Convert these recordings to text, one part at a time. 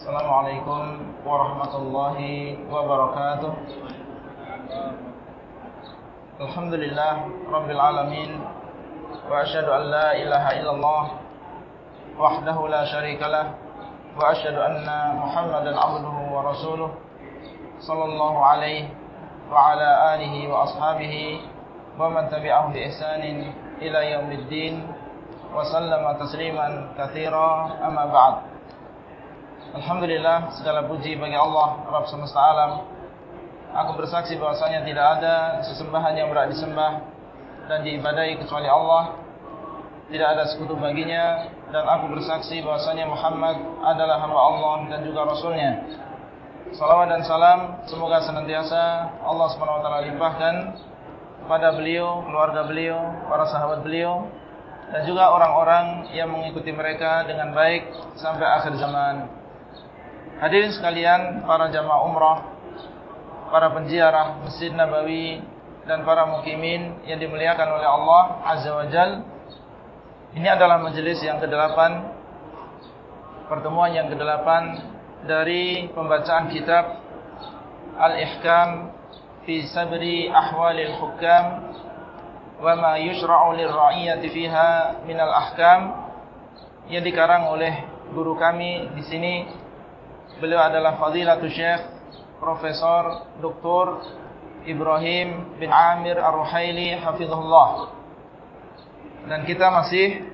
Assalamualaikum warahmatullahi wabarakatuh Alhamdulillah Rabbil Alamin Wa ashadu an la ilaha illallah Wahdahu la sharika Wa ashadu anna muhammadan abduhu wa rasuluh Sallallahu alaihi Wa ala alihi wa ashabihi Wa man tabi'ahu bi ihsanin Ila yaumiddin Wa sallama tasliman kathira Amma ba'd Alhamdulillah segala puji bagi Allah Rabb semesta alam. Aku bersaksi bahwasanya tidak ada sesembahan yang berat disembah dan diibadai kecuali Allah. Tidak ada sekutu baginya Dan aku bersaksi bahwasanya Muhammad adalah hamba Allah dan juga Rasulnya. Salawat dan salam semoga senantiasa Allah SWT limpahkan pada beliau, keluarga beliau, para sahabat beliau Dan juga orang-orang yang mengikuti mereka dengan baik sampai akhir zaman Hadirin sekalian, para jamaah umrah, para penziarah Masjid Nabawi dan para mukimin yang dimuliakan oleh Allah Azza wa Jal. Ini adalah majelis yang ke-8 pertemuan yang ke-8 dari pembacaan kitab Al-Ihkam fi Sabri Ahwalil Hukam wa ma yushra'u lirra'iyyati fiha minal ahkam yang dikarang oleh guru kami di sini Beliau adalah Fadilatul Syekh Profesor Dr. Ibrahim bin Amir Ar-Ruhaili Hafizullah Dan kita masih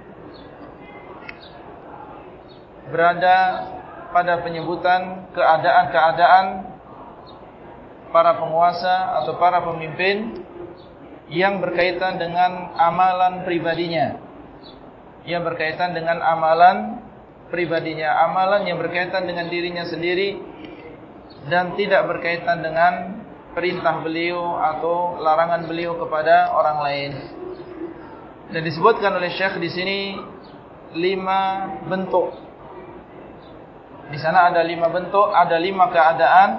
Berada pada penyebutan keadaan-keadaan Para penguasa atau para pemimpin Yang berkaitan dengan amalan pribadinya Yang berkaitan dengan amalan pribadinya, amalan yang berkaitan dengan dirinya sendiri dan tidak berkaitan dengan perintah beliau atau larangan beliau kepada orang lain. Dan disebutkan oleh Syekh di sini lima bentuk. Di sana ada lima bentuk, ada lima keadaan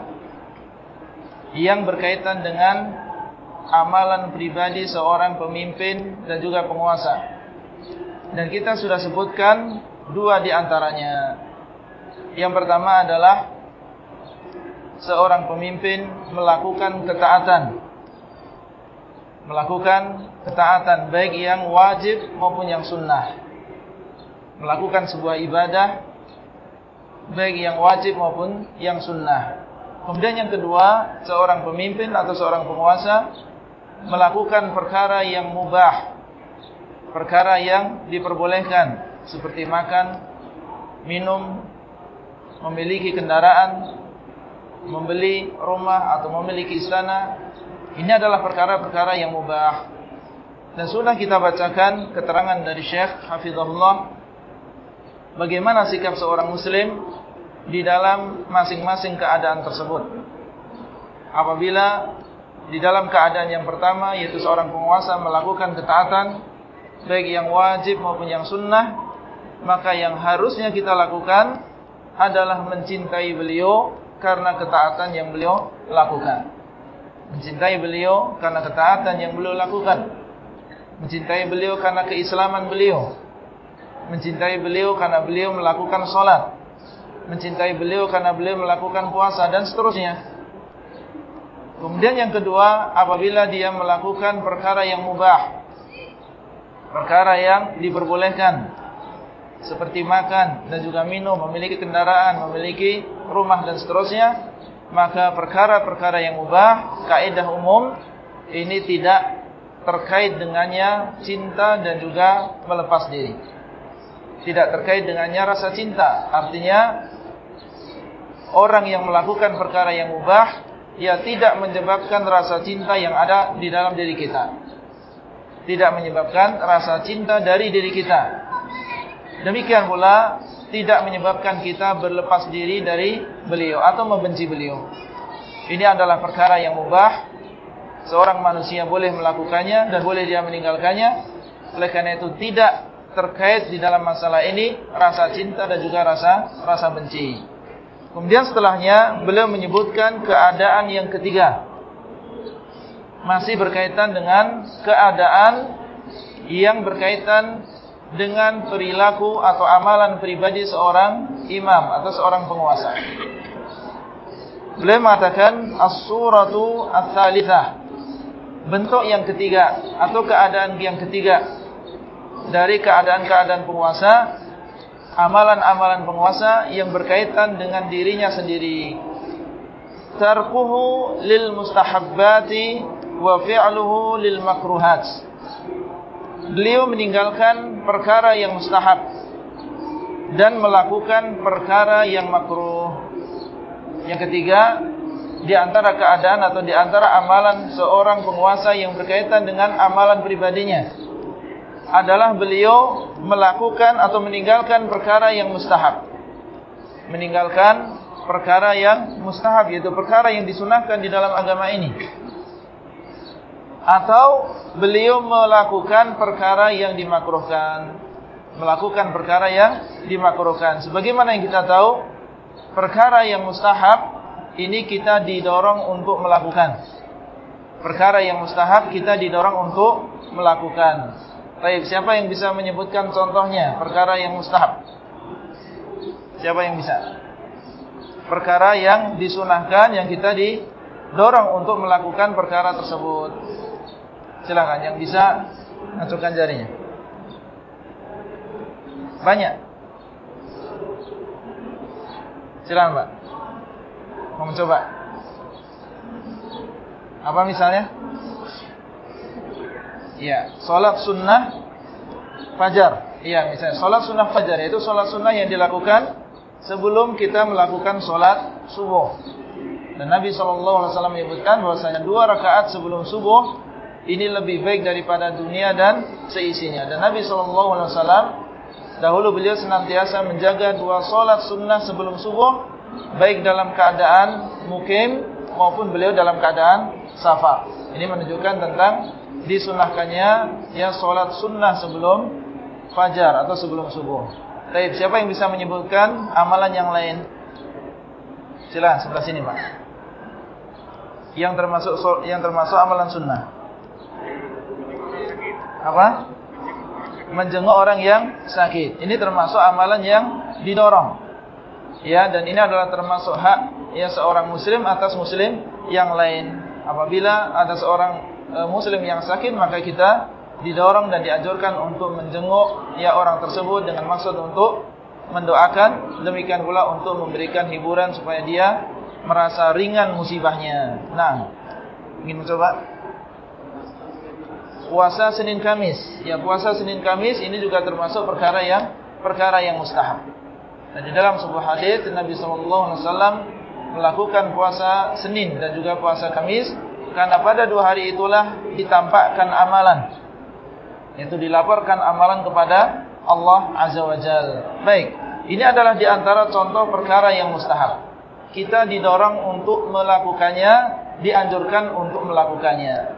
yang berkaitan dengan amalan pribadi seorang pemimpin dan juga penguasa. Dan kita sudah sebutkan Dua di antaranya. Yang pertama adalah seorang pemimpin melakukan ketaatan. Melakukan ketaatan baik yang wajib maupun yang sunnah. Melakukan sebuah ibadah baik yang wajib maupun yang sunnah. Kemudian yang kedua, seorang pemimpin atau seorang penguasa melakukan perkara yang mubah. Perkara yang diperbolehkan seperti makan, minum, memiliki kendaraan, membeli rumah atau memiliki istana, ini adalah perkara-perkara yang mubah. Dan sudah kita bacakan keterangan dari Syekh Hafizahullah bagaimana sikap seorang muslim di dalam masing-masing keadaan tersebut. Apabila di dalam keadaan yang pertama yaitu seorang penguasa melakukan ketaatan baik yang wajib maupun yang sunnah maka yang harusnya kita lakukan adalah mencintai beliau karena ketaatan yang beliau lakukan. Mencintai beliau karena ketaatan yang beliau lakukan. Mencintai beliau karena keislaman beliau. Mencintai beliau karena beliau melakukan solat. Mencintai beliau karena beliau melakukan puasa dan seterusnya. Kemudian yang kedua, apabila dia melakukan perkara yang mubah. Perkara yang diperbolehkan seperti makan dan juga minum, memiliki kendaraan, memiliki rumah dan seterusnya, maka perkara-perkara yang mubah, kaidah umum ini tidak terkait dengannya cinta dan juga melepas diri. Tidak terkait dengannya rasa cinta. Artinya orang yang melakukan perkara yang mubah, ia tidak menyebabkan rasa cinta yang ada di dalam diri kita. Tidak menyebabkan rasa cinta dari diri kita Demikian pula tidak menyebabkan kita berlepas diri dari beliau atau membenci beliau. Ini adalah perkara yang mubah. Seorang manusia boleh melakukannya dan boleh dia meninggalkannya. Oleh karena itu tidak terkait di dalam masalah ini rasa cinta dan juga rasa rasa benci. Kemudian setelahnya beliau menyebutkan keadaan yang ketiga. Masih berkaitan dengan keadaan yang berkaitan dengan perilaku atau amalan pribadi seorang imam atau seorang penguasa. Beliau mengatakan as-suratu ats-tsalitsah. Bentuk yang ketiga atau keadaan yang ketiga dari keadaan-keadaan penguasa, amalan-amalan penguasa yang berkaitan dengan dirinya sendiri. Tarkuhu lil mustahabbati wa fi'luhu lil makruhat. Beliau meninggalkan perkara yang mustahab dan melakukan perkara yang makruh. Yang ketiga, di antara keadaan atau di antara amalan seorang penguasa yang berkaitan dengan amalan pribadinya adalah beliau melakukan atau meninggalkan perkara yang mustahab. Meninggalkan perkara yang mustahab yaitu perkara yang disunahkan di dalam agama ini. Atau beliau melakukan perkara yang dimakruhkan melakukan perkara yang dimakruhkan. Sebagaimana yang kita tahu, perkara yang mustahab ini kita didorong untuk melakukan. Perkara yang mustahab kita didorong untuk melakukan. Baik, siapa yang bisa menyebutkan contohnya perkara yang mustahab? Siapa yang bisa? Perkara yang disunahkan yang kita didorong untuk melakukan perkara tersebut. Silakan yang bisa acungkan jarinya. Banyak. Silakan, Pak. Mau mencoba? Apa misalnya? Iya, salat sunnah fajar. Iya, misalnya salat sunnah fajar itu salat sunnah yang dilakukan sebelum kita melakukan salat subuh. Dan Nabi SAW menyebutkan bahwasanya dua rakaat sebelum subuh ini lebih baik daripada dunia dan seisinya. Dan Nabi SAW Dahulu beliau senantiasa menjaga dua solat sunnah sebelum subuh, baik dalam keadaan mukim maupun beliau dalam keadaan safar. Ini menunjukkan tentang disunahkannya ya solat sunnah sebelum fajar atau sebelum subuh. Baik, siapa yang bisa menyebutkan amalan yang lain? Silakan sebelah sini, Pak. Yang termasuk yang termasuk amalan sunnah. Apa? menjenguk orang yang sakit. Ini termasuk amalan yang didorong. Ya, dan ini adalah termasuk hak ya seorang muslim atas muslim yang lain. Apabila ada seorang e, muslim yang sakit, maka kita didorong dan dianjurkan untuk menjenguk ya orang tersebut dengan maksud untuk mendoakan, demikian pula untuk memberikan hiburan supaya dia merasa ringan musibahnya. Nah, ingin mencoba puasa Senin Kamis. Ya, puasa Senin Kamis ini juga termasuk perkara yang perkara yang mustahab. Dan di dalam sebuah hadis Nabi wasallam melakukan puasa Senin dan juga puasa Kamis karena pada dua hari itulah ditampakkan amalan. Yaitu dilaporkan amalan kepada Allah Azza wa Jalla. Baik, ini adalah di antara contoh perkara yang mustahab. Kita didorong untuk melakukannya, dianjurkan untuk melakukannya.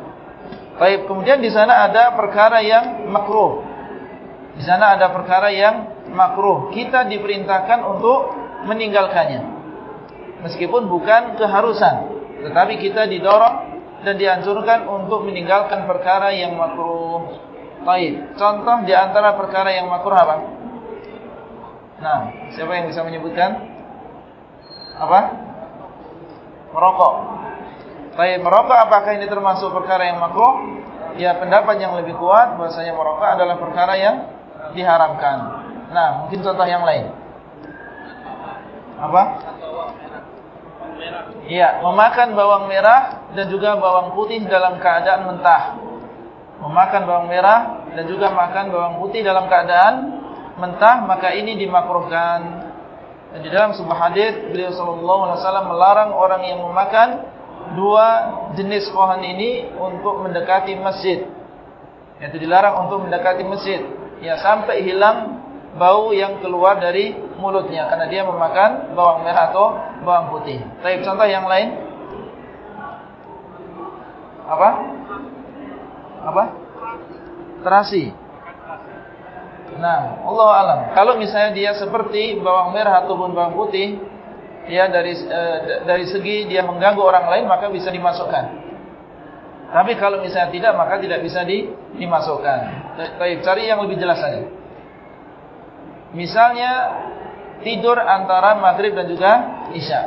Baik, kemudian di sana ada perkara yang makruh. Di sana ada perkara yang makruh. Kita diperintahkan untuk meninggalkannya. Meskipun bukan keharusan, tetapi kita didorong dan dianjurkan untuk meninggalkan perkara yang makruh. Baik, contoh di antara perkara yang makruh apa? Nah, siapa yang bisa menyebutkan? Apa? Merokok. Baik, merokok apakah ini termasuk perkara yang makruh? Ya, pendapat yang lebih kuat bahwasanya merokok adalah perkara yang diharamkan. Nah, mungkin contoh yang lain. Apa? Iya, memakan bawang merah dan juga bawang putih dalam keadaan mentah. Memakan bawang merah dan juga makan bawang putih dalam keadaan mentah, maka ini dimakruhkan. Dan di dalam sebuah hadis beliau sallallahu alaihi wasallam melarang orang yang memakan dua jenis pohon ini untuk mendekati masjid. Yaitu dilarang untuk mendekati masjid. Ya sampai hilang bau yang keluar dari mulutnya karena dia memakan bawang merah atau bawang putih. Baik, contoh yang lain. Apa? Apa? Terasi. Nah, Allah alam. Kalau misalnya dia seperti bawang merah ataupun bawang putih, ya dari e, dari segi dia mengganggu orang lain maka bisa dimasukkan. Tapi kalau misalnya tidak maka tidak bisa di, dimasukkan. Baik, cari yang lebih jelas saja. Misalnya tidur antara maghrib dan juga isya.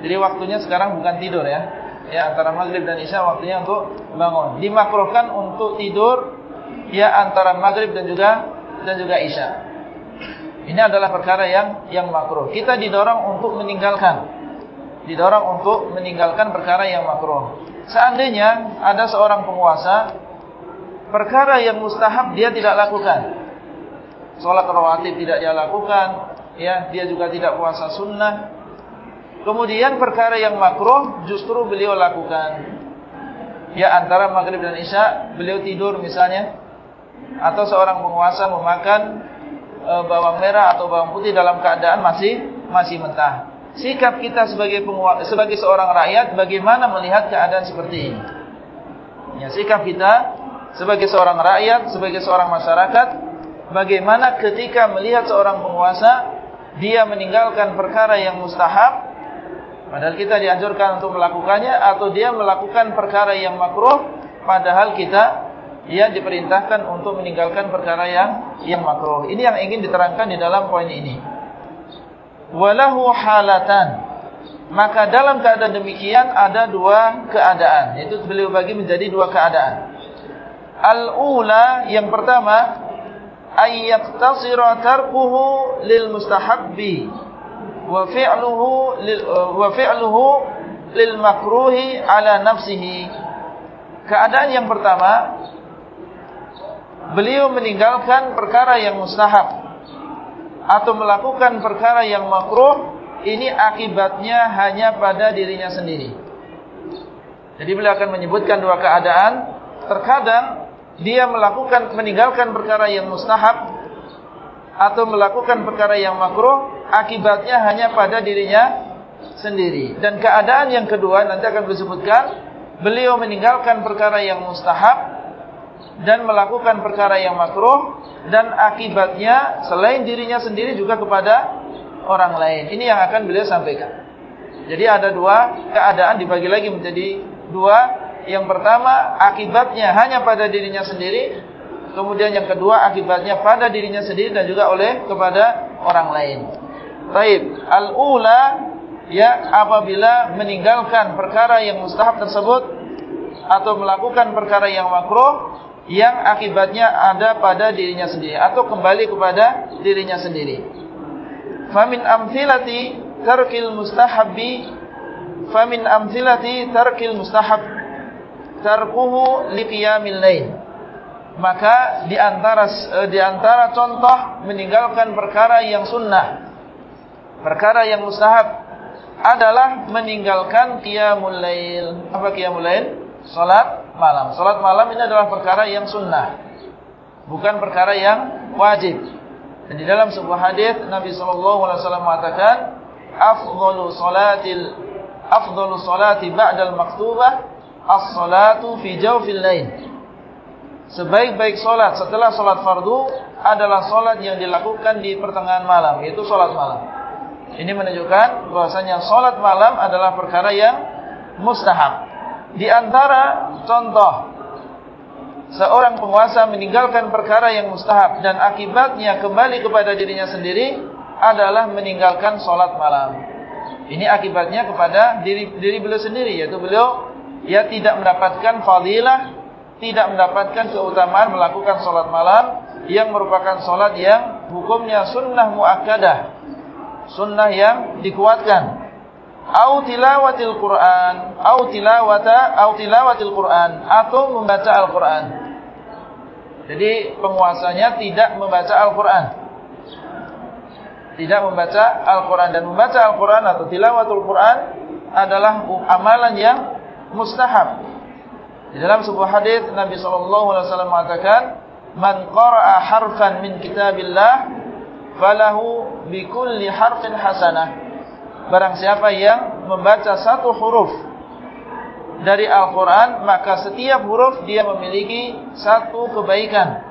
Jadi waktunya sekarang bukan tidur ya. Ya antara maghrib dan isya waktunya untuk bangun. Dimakruhkan untuk tidur ya antara maghrib dan juga dan juga isya. Ini adalah perkara yang yang makruh. Kita didorong untuk meninggalkan. Didorong untuk meninggalkan perkara yang makruh. Seandainya ada seorang penguasa perkara yang mustahab dia tidak lakukan. Salat rawatib tidak dia lakukan, ya, dia juga tidak puasa sunnah. Kemudian perkara yang makruh justru beliau lakukan. Ya antara maghrib dan isya beliau tidur misalnya atau seorang penguasa memakan e, bawang merah atau bawang putih dalam keadaan masih masih mentah. Sikap kita sebagai penguasa, sebagai seorang rakyat bagaimana melihat keadaan seperti ini? Ya, sikap kita sebagai seorang rakyat, sebagai seorang masyarakat, bagaimana ketika melihat seorang penguasa dia meninggalkan perkara yang mustahab padahal kita dianjurkan untuk melakukannya atau dia melakukan perkara yang makruh padahal kita ia diperintahkan untuk meninggalkan perkara yang yang makruh. Ini yang ingin diterangkan di dalam poin ini. Walahu halatan. Maka dalam keadaan demikian ada dua keadaan, yaitu beliau bagi menjadi dua keadaan. Al-ula yang pertama ayyaqtasira tarkuhu lil mustahabbi wa fi'luhu lil wa fi'luhu lil makruhi ala nafsihi. Keadaan yang pertama beliau meninggalkan perkara yang mustahab atau melakukan perkara yang makruh ini akibatnya hanya pada dirinya sendiri. Jadi beliau akan menyebutkan dua keadaan. Terkadang dia melakukan meninggalkan perkara yang mustahab atau melakukan perkara yang makruh akibatnya hanya pada dirinya sendiri. Dan keadaan yang kedua nanti akan disebutkan beliau meninggalkan perkara yang mustahab dan melakukan perkara yang makruh dan akibatnya selain dirinya sendiri juga kepada orang lain. Ini yang akan beliau sampaikan. Jadi ada dua keadaan dibagi lagi menjadi dua. Yang pertama akibatnya hanya pada dirinya sendiri. Kemudian yang kedua akibatnya pada dirinya sendiri dan juga oleh kepada orang lain. Baik, al-ula ya apabila meninggalkan perkara yang mustahab tersebut atau melakukan perkara yang makruh yang akibatnya ada pada dirinya sendiri atau kembali kepada dirinya sendiri. Famin amthilati tarkil mustahabbi famin amthilati tarkil mustahab tarkuhu liqiyamil lain. Maka di antara eh, di antara contoh meninggalkan perkara yang sunnah, perkara yang mustahab adalah meninggalkan qiyamul lail. Apa qiyamul lail? Salat malam. Salat malam ini adalah perkara yang sunnah. Bukan perkara yang wajib. Dan di dalam sebuah hadis Nabi sallallahu alaihi wasallam mengatakan, "Afdhalu salatil afdhalu salati ba'dal maktubah as-salatu fi jawfil lail." Sebaik-baik salat setelah salat fardu adalah salat yang dilakukan di pertengahan malam, yaitu salat malam. Ini menunjukkan bahwasanya salat malam adalah perkara yang mustahab. Di antara contoh seorang penguasa meninggalkan perkara yang mustahab dan akibatnya kembali kepada dirinya sendiri adalah meninggalkan sholat malam. Ini akibatnya kepada diri diri beliau sendiri yaitu beliau ya tidak mendapatkan fadilah, tidak mendapatkan keutamaan melakukan sholat malam yang merupakan sholat yang hukumnya sunnah muakkadah, sunnah yang dikuatkan au tilawatil Quran, au tilawata, au tilawatil Quran atau membaca Al-Quran. Jadi penguasanya tidak membaca Al-Quran. Tidak membaca Al-Quran dan membaca Al-Quran atau tilawatul Quran adalah amalan yang mustahab. Di dalam sebuah hadis Nabi sallallahu alaihi wasallam mengatakan, "Man qara'a harfan min kitabillah falahu bikulli harfin hasanah." Barang siapa yang membaca satu huruf dari Al-Quran Maka setiap huruf dia memiliki satu kebaikan.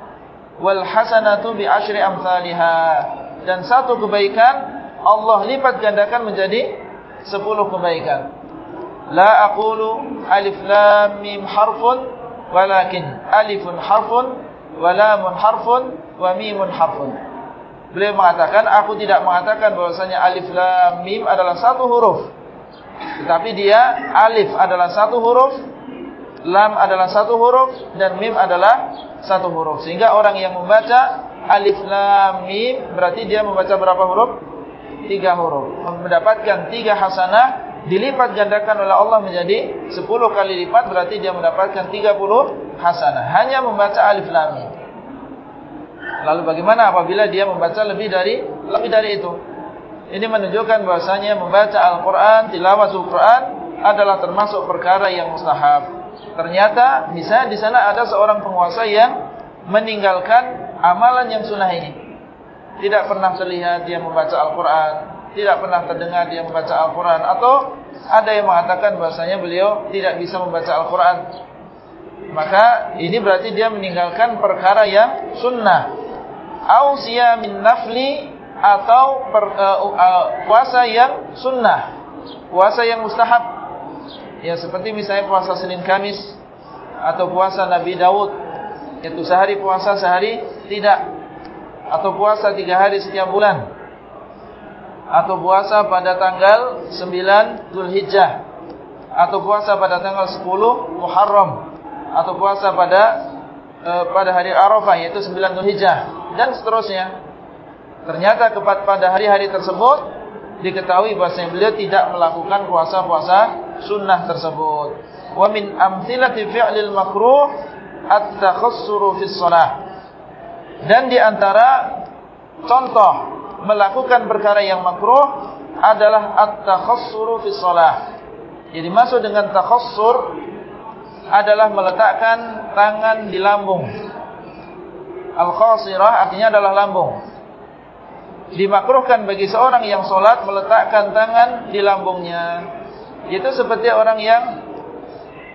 Wal hasanatu bi ashri amthaliha. Dan satu kebaikan Allah lipat gandakan menjadi sepuluh kebaikan. Aqulu alif lam mim harfun Walakin alifun harfun Walamun harfun Wa mimun harfun Beliau mengatakan, aku tidak mengatakan bahwasanya alif lam mim adalah satu huruf. Tetapi dia alif adalah satu huruf, lam adalah satu huruf, dan mim adalah satu huruf. Sehingga orang yang membaca alif lam mim berarti dia membaca berapa huruf? Tiga huruf. Mendapatkan tiga hasanah dilipat gandakan oleh Allah menjadi sepuluh kali lipat berarti dia mendapatkan tiga puluh hasanah. Hanya membaca alif lam mim. Lalu bagaimana apabila dia membaca lebih dari lebih dari itu? Ini menunjukkan bahasanya membaca Al-Quran, tilawatul Quran adalah termasuk perkara yang mustahab. Ternyata misalnya di sana ada seorang penguasa yang meninggalkan amalan yang sunnah ini. Tidak pernah terlihat dia membaca Al-Quran, tidak pernah terdengar dia membaca Al-Quran, atau ada yang mengatakan bahasanya beliau tidak bisa membaca Al-Quran. Maka ini berarti dia meninggalkan perkara yang sunnah ausia min nafli atau per, uh, uh, puasa yang sunnah, puasa yang mustahab. Ya seperti misalnya puasa Senin Kamis atau puasa Nabi Daud, yaitu sehari puasa sehari tidak, atau puasa tiga hari setiap bulan, atau puasa pada tanggal 9 Zulhijjah, atau puasa pada tanggal 10 Muharram, atau puasa pada uh, pada hari Arafah yaitu 9 Zulhijjah dan seterusnya. Ternyata pada hari-hari tersebut diketahui bahwasanya beliau tidak melakukan puasa-puasa sunnah tersebut. Wa min amthilati fi'lil makruh at-takhassuru fi shalah. Dan di antara contoh melakukan perkara yang makruh adalah at-takhassuru fi shalah. Jadi masuk dengan takhassur adalah meletakkan tangan di lambung Al-khasirah artinya adalah lambung. Dimakruhkan bagi seorang yang sholat meletakkan tangan di lambungnya. Itu seperti orang yang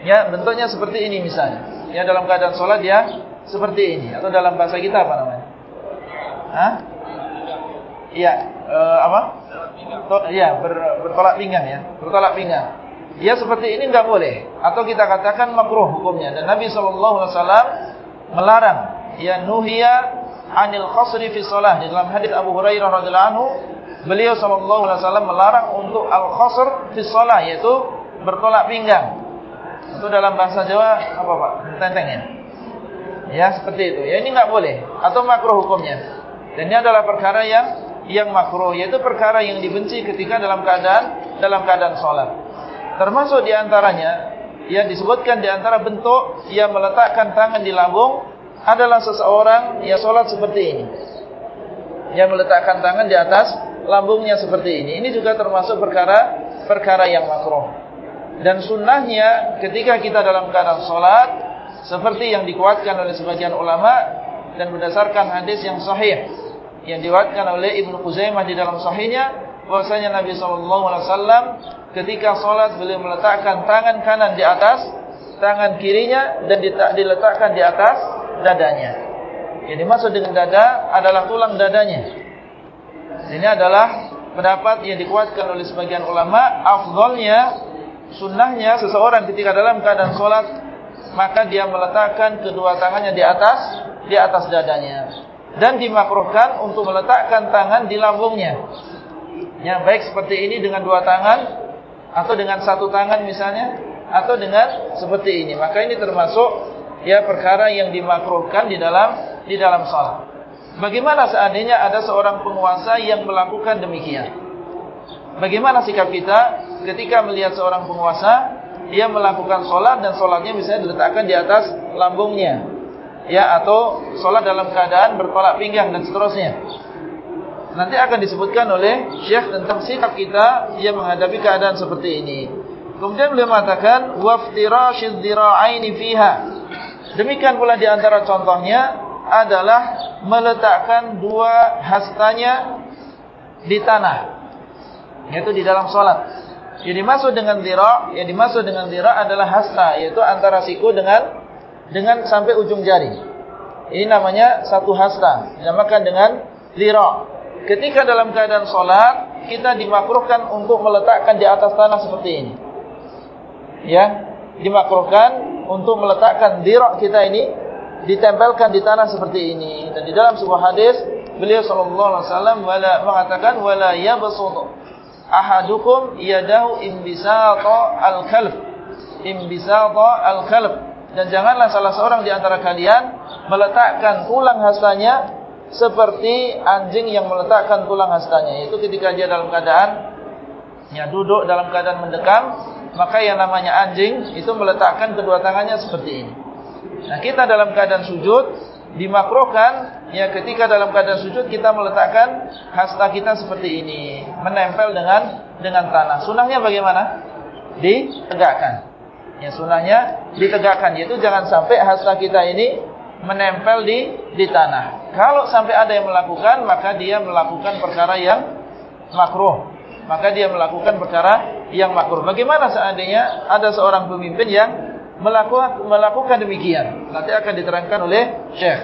ya bentuknya seperti ini misalnya. Ya dalam keadaan sholat dia seperti ini atau dalam bahasa kita apa namanya? Hah? Iya, uh, apa? Iya, ber, bertolak pinggang ya, bertolak pinggang. Ya seperti ini enggak boleh atau kita katakan makruh hukumnya dan Nabi wasallam melarang ya nuhiya anil khasri fi salah di dalam hadis Abu Hurairah radhiyallahu anhu beliau sallallahu alaihi wasallam melarang untuk al khasr fi salah yaitu bertolak pinggang. Itu dalam bahasa Jawa apa Pak? Tenteng ya? Ya seperti itu. Ya ini enggak boleh. Atau makruh hukumnya. Dan ini adalah perkara yang yang makruh yaitu perkara yang dibenci ketika dalam keadaan dalam keadaan salat termasuk di antaranya yang disebutkan di antara bentuk yang meletakkan tangan di lambung adalah seseorang yang sholat seperti ini. Yang meletakkan tangan di atas lambungnya seperti ini. Ini juga termasuk perkara perkara yang makruh. Dan sunnahnya ketika kita dalam keadaan sholat, seperti yang dikuatkan oleh sebagian ulama, dan berdasarkan hadis yang sahih, yang dikuatkan oleh Ibnu Khuzaimah di dalam sahihnya, bahwasanya Nabi SAW ketika sholat beliau meletakkan tangan kanan di atas, tangan kirinya, dan diletakkan di atas dadanya. Yang dimaksud dengan dada adalah tulang dadanya. Ini adalah pendapat yang dikuatkan oleh sebagian ulama. Afdolnya, sunnahnya seseorang ketika dalam keadaan sholat, maka dia meletakkan kedua tangannya di atas, di atas dadanya. Dan dimakruhkan untuk meletakkan tangan di lambungnya. Ya, baik seperti ini dengan dua tangan, atau dengan satu tangan misalnya, atau dengan seperti ini. Maka ini termasuk ya perkara yang dimakruhkan di dalam di dalam salat. Bagaimana seandainya ada seorang penguasa yang melakukan demikian? Bagaimana sikap kita ketika melihat seorang penguasa dia melakukan solat dan solatnya misalnya diletakkan di atas lambungnya, ya atau solat dalam keadaan bertolak pinggang dan seterusnya. Nanti akan disebutkan oleh Syekh tentang sikap kita yang menghadapi keadaan seperti ini. Kemudian beliau mengatakan waftirashid fiha Demikian pula di antara contohnya adalah meletakkan dua hastanya di tanah. Yaitu di dalam sholat. Yang dimaksud dengan zira, yang dimaksud dengan zira adalah hasta, yaitu antara siku dengan dengan sampai ujung jari. Ini namanya satu hasta, dinamakan dengan zira. Ketika dalam keadaan sholat, kita dimakruhkan untuk meletakkan di atas tanah seperti ini. Ya, dimakruhkan untuk meletakkan dirak kita ini ditempelkan di tanah seperti ini. Dan di dalam sebuah hadis beliau sallallahu alaihi wasallam wala mengatakan wala yabsut ahadukum yadahu imbisata al-kalb. Imbisata al-kalb. Dan janganlah salah seorang di antara kalian meletakkan tulang hastanya seperti anjing yang meletakkan tulang hastanya. Yaitu ketika dia dalam keadaan ya duduk dalam keadaan mendekam maka yang namanya anjing itu meletakkan kedua tangannya seperti ini. Nah kita dalam keadaan sujud dimakrohkan ya ketika dalam keadaan sujud kita meletakkan hasta kita seperti ini. Menempel dengan dengan tanah. Sunahnya bagaimana? Ditegakkan. Ya sunahnya ditegakkan. Yaitu jangan sampai hasta kita ini menempel di di tanah. Kalau sampai ada yang melakukan maka dia melakukan perkara yang makruh maka dia melakukan perkara yang makruh bagaimana seandainya ada seorang pemimpin yang melakukan demikian. Nanti akan diterangkan oleh Syekh.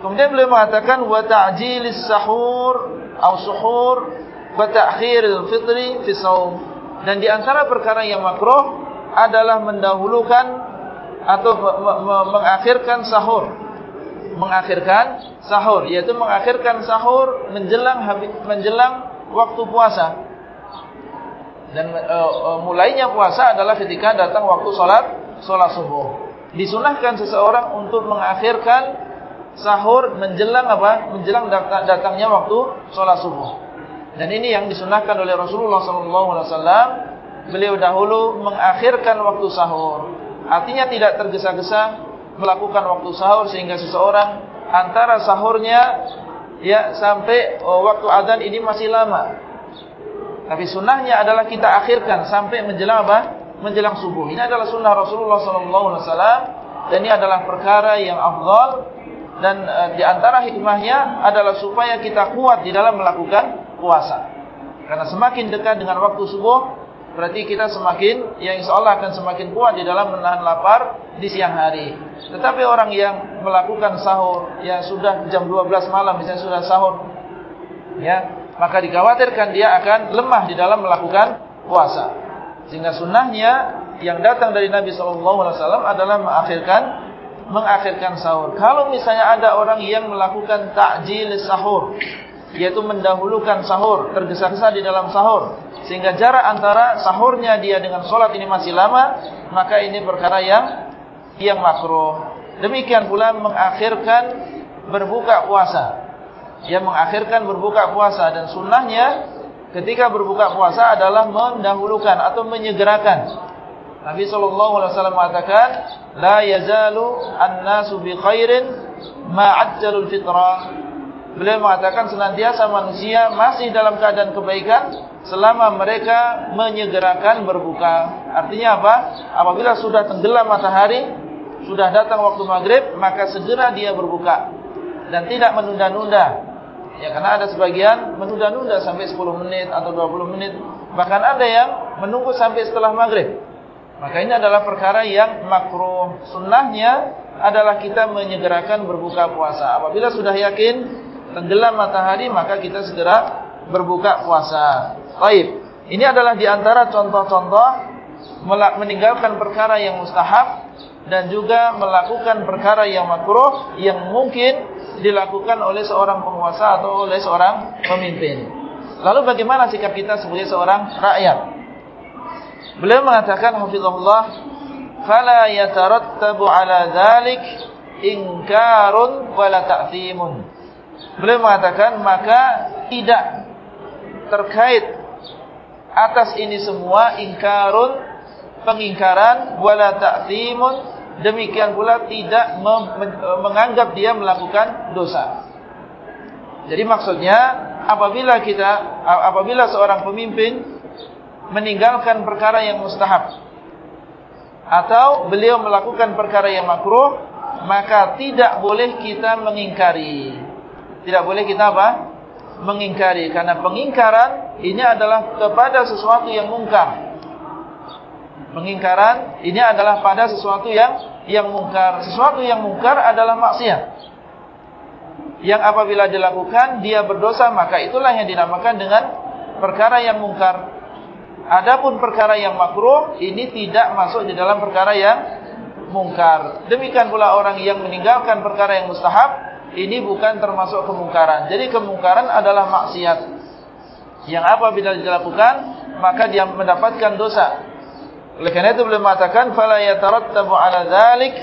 Kemudian beliau mengatakan wa ta'jilis sahur atau suhur wa ta'khiril fitri fi. Dan di antara perkara yang makruh adalah mendahulukan atau mengakhirkan sahur. Mengakhirkan sahur yaitu mengakhirkan sahur menjelang menjelang waktu puasa. Dan uh, uh, mulainya puasa adalah ketika datang waktu salat sholat subuh. Disunahkan seseorang untuk mengakhirkan sahur menjelang apa? Menjelang datangnya waktu sholat subuh. Dan ini yang disunahkan oleh Rasulullah SAW. Beliau dahulu mengakhirkan waktu sahur. Artinya tidak tergesa-gesa melakukan waktu sahur sehingga seseorang antara sahurnya ya sampai oh, waktu adzan ini masih lama. Tapi sunnahnya adalah kita akhirkan sampai menjelang apa? menjelang subuh. Ini adalah sunnah Rasulullah SAW dan ini adalah perkara yang afdal dan e, di antara hikmahnya adalah supaya kita kuat di dalam melakukan puasa. Karena semakin dekat dengan waktu subuh, berarti kita semakin, yang insya Allah akan semakin kuat di dalam menahan lapar di siang hari. Tetapi orang yang melakukan sahur, yang sudah jam 12 malam, misalnya sudah sahur, ya, maka dikhawatirkan dia akan lemah di dalam melakukan puasa. Sehingga sunnahnya yang datang dari Nabi SAW adalah mengakhirkan mengakhirkan sahur. Kalau misalnya ada orang yang melakukan takjil sahur, yaitu mendahulukan sahur, tergesa-gesa di dalam sahur, sehingga jarak antara sahurnya dia dengan sholat ini masih lama, maka ini perkara yang yang makruh. Demikian pula mengakhirkan berbuka puasa. Yang mengakhirkan berbuka puasa dan sunnahnya ketika berbuka puasa adalah mendahulukan atau menyegerakan. Nabi SAW mengatakan, La yazalu an-nasu bi khairin ma'ajjalul fitrah. Beliau mengatakan senantiasa manusia masih dalam keadaan kebaikan selama mereka menyegerakan berbuka. Artinya apa? Apabila sudah tenggelam matahari, sudah datang waktu maghrib, maka segera dia berbuka. Dan tidak menunda-nunda Ya karena ada sebagian menunda-nunda sampai 10 menit atau 20 menit, bahkan ada yang menunggu sampai setelah maghrib. Maka ini adalah perkara yang makruh. Sunnahnya adalah kita menyegerakan berbuka puasa. Apabila sudah yakin tenggelam matahari, maka kita segera berbuka puasa. Baik. Ini adalah di antara contoh-contoh meninggalkan perkara yang mustahab dan juga melakukan perkara yang makruh yang mungkin dilakukan oleh seorang penguasa atau oleh seorang pemimpin. Lalu bagaimana sikap kita sebagai seorang rakyat? Beliau mengatakan hafizahullah, "Fala yatarattabu 'ala dzalik inkarun wala ta'thimun." Beliau mengatakan maka tidak terkait atas ini semua ingkarun pengingkaran wala ta'thimun demikian pula tidak menganggap dia melakukan dosa. Jadi maksudnya apabila kita apabila seorang pemimpin meninggalkan perkara yang mustahab atau beliau melakukan perkara yang makruh, maka tidak boleh kita mengingkari. Tidak boleh kita apa? Mengingkari karena pengingkaran ini adalah kepada sesuatu yang mungkar. Pengingkaran ini adalah pada sesuatu yang yang mungkar. Sesuatu yang mungkar adalah maksiat. Yang apabila dilakukan dia berdosa maka itulah yang dinamakan dengan perkara yang mungkar. Adapun perkara yang makruh ini tidak masuk di dalam perkara yang mungkar. Demikian pula orang yang meninggalkan perkara yang mustahab ini bukan termasuk kemungkaran. Jadi kemungkaran adalah maksiat. Yang apabila dilakukan, maka dia mendapatkan dosa. Oleh karena itu beliau mengatakan fala yatarattabu ala dzalik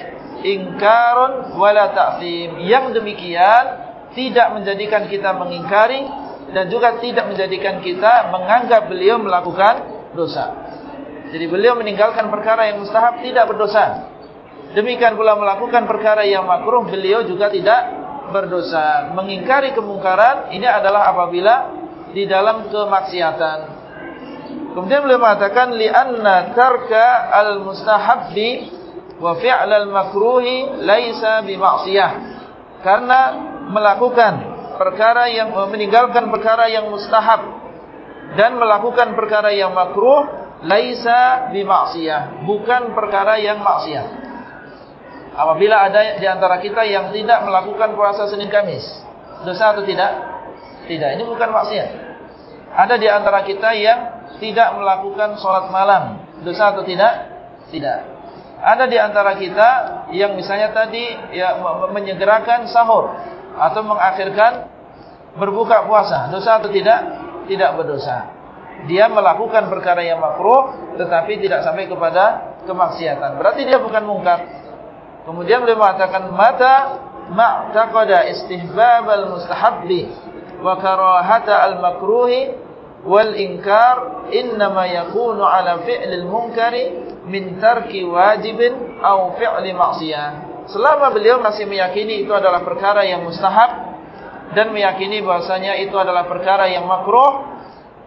ingkarun wala ta'zim. Yang demikian tidak menjadikan kita mengingkari dan juga tidak menjadikan kita menganggap beliau melakukan dosa. Jadi beliau meninggalkan perkara yang mustahab tidak berdosa. Demikian pula melakukan perkara yang makruh beliau juga tidak berdosa. Mengingkari kemungkaran ini adalah apabila di dalam kemaksiatan. Kemudian beliau mengatakan li'anna tarka al-mustahabbi wa fi'l al-makruhi laisa bi ma'siyah. Karena melakukan perkara yang meninggalkan perkara yang mustahab dan melakukan perkara yang makruh laisa bimaksiyah bukan perkara yang maksiat. Apabila ada di antara kita yang tidak melakukan puasa Senin Kamis dosa atau tidak? Tidak ini bukan maksiat. Ada di antara kita yang tidak melakukan sholat malam dosa atau tidak tidak ada di antara kita yang misalnya tadi ya menyegerakan sahur atau mengakhirkan berbuka puasa, dosa atau tidak? Tidak berdosa. Dia melakukan perkara yang makruh tetapi tidak sampai kepada kemaksiatan. Berarti dia bukan mungkar. Kemudian beliau mengatakan mata ma'taqada istihbab al-mustahabbi wa karahata al-makruhi wal inkar innama yakunu ala fi'lil munkari min tarki wajibin au fi'li maksiyah. Selama beliau masih meyakini itu adalah perkara yang mustahab dan meyakini bahwasanya itu adalah perkara yang makruh,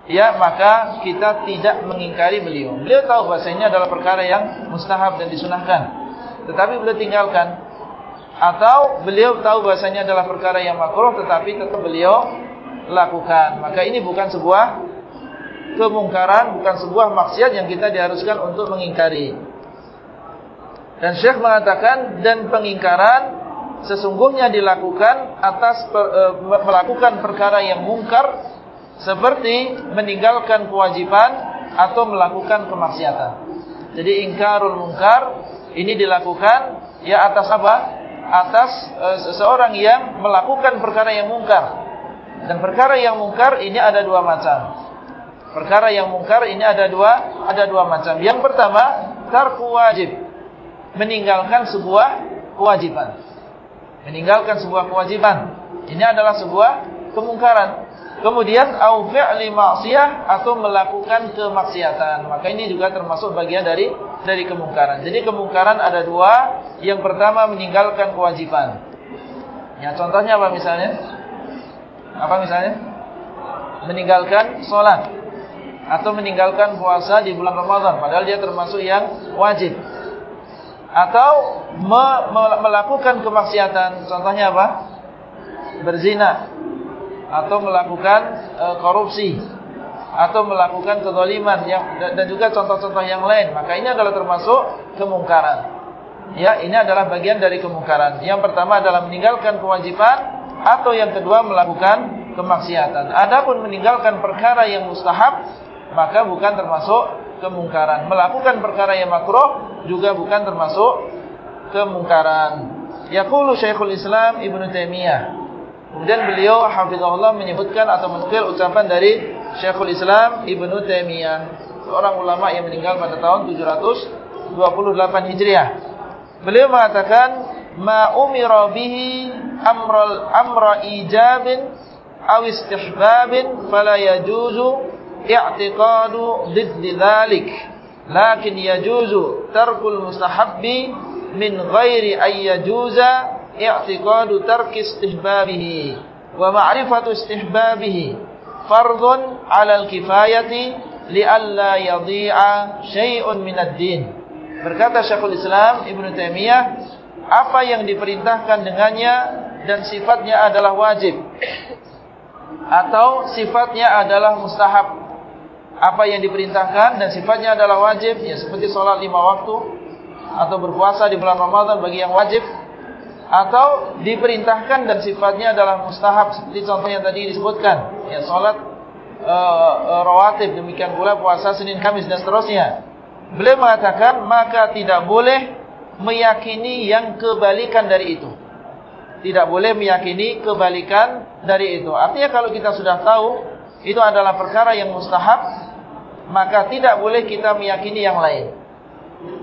ya maka kita tidak mengingkari beliau. Beliau tahu bahwasanya adalah perkara yang mustahab dan disunahkan. Tetapi beliau tinggalkan atau beliau tahu bahwasanya adalah perkara yang makruh tetapi tetap beliau lakukan. Maka ini bukan sebuah kemungkaran, bukan sebuah maksiat yang kita diharuskan untuk mengingkari. Dan Syekh mengatakan dan pengingkaran sesungguhnya dilakukan atas per, e, melakukan perkara yang mungkar seperti meninggalkan kewajiban atau melakukan kemaksiatan. Jadi ingkarul mungkar ini dilakukan ya atas apa? Atas e, seseorang yang melakukan perkara yang mungkar. Dan perkara yang mungkar ini ada dua macam. Perkara yang mungkar ini ada dua ada dua macam. Yang pertama, tarku wajib. Meninggalkan sebuah kewajiban meninggalkan sebuah kewajiban. Ini adalah sebuah kemungkaran. Kemudian au fi'li maksiyah atau melakukan kemaksiatan. Maka ini juga termasuk bagian dari dari kemungkaran. Jadi kemungkaran ada dua. Yang pertama meninggalkan kewajiban. Ya contohnya apa misalnya? Apa misalnya? Meninggalkan sholat atau meninggalkan puasa di bulan Ramadan padahal dia termasuk yang wajib. Atau me me melakukan kemaksiatan contohnya apa? Berzina atau melakukan e, korupsi atau melakukan kezaliman yang dan juga contoh-contoh yang lain. Maka ini adalah termasuk kemungkaran. Ya ini adalah bagian dari kemungkaran. Yang pertama adalah meninggalkan kewajiban atau yang kedua melakukan kemaksiatan adapun meninggalkan perkara yang mustahab maka bukan termasuk kemungkaran. Melakukan perkara yang makruh juga bukan termasuk kemungkaran. Yaqulu Syekhul Islam Ibnu Taimiyah. Kemudian beliau hafizahullah menyebutkan atau menukil ucapan dari Syekhul Islam Ibnu Taimiyah, seorang ulama yang meninggal pada tahun 728 Hijriah. Beliau mengatakan, "Ma umira bihi amral amra ijabin aw istihbabin fala yajuzu i'tiqadu ضد ذلك lakin yajuzu tarkul mustahabbi min ghairi ay yajuza i'tiqadu tarki istihbabihi wa ma'rifatu istihbabihi fardhun 'ala al-kifayati li'alla yadhi'a syai'un min ad-din berkata Syekhul Islam Ibnu Taimiyah apa yang diperintahkan dengannya dan sifatnya adalah wajib. Atau sifatnya adalah mustahab. Apa yang diperintahkan dan sifatnya adalah wajib ya seperti sholat lima waktu atau berpuasa di bulan Ramadan bagi yang wajib. Atau diperintahkan dan sifatnya adalah mustahab seperti contoh yang tadi disebutkan ya sholat uh, rawatib demikian pula puasa Senin Kamis dan seterusnya. Beliau mengatakan maka tidak boleh meyakini yang kebalikan dari itu tidak boleh meyakini kebalikan dari itu. Artinya kalau kita sudah tahu itu adalah perkara yang mustahab, maka tidak boleh kita meyakini yang lain.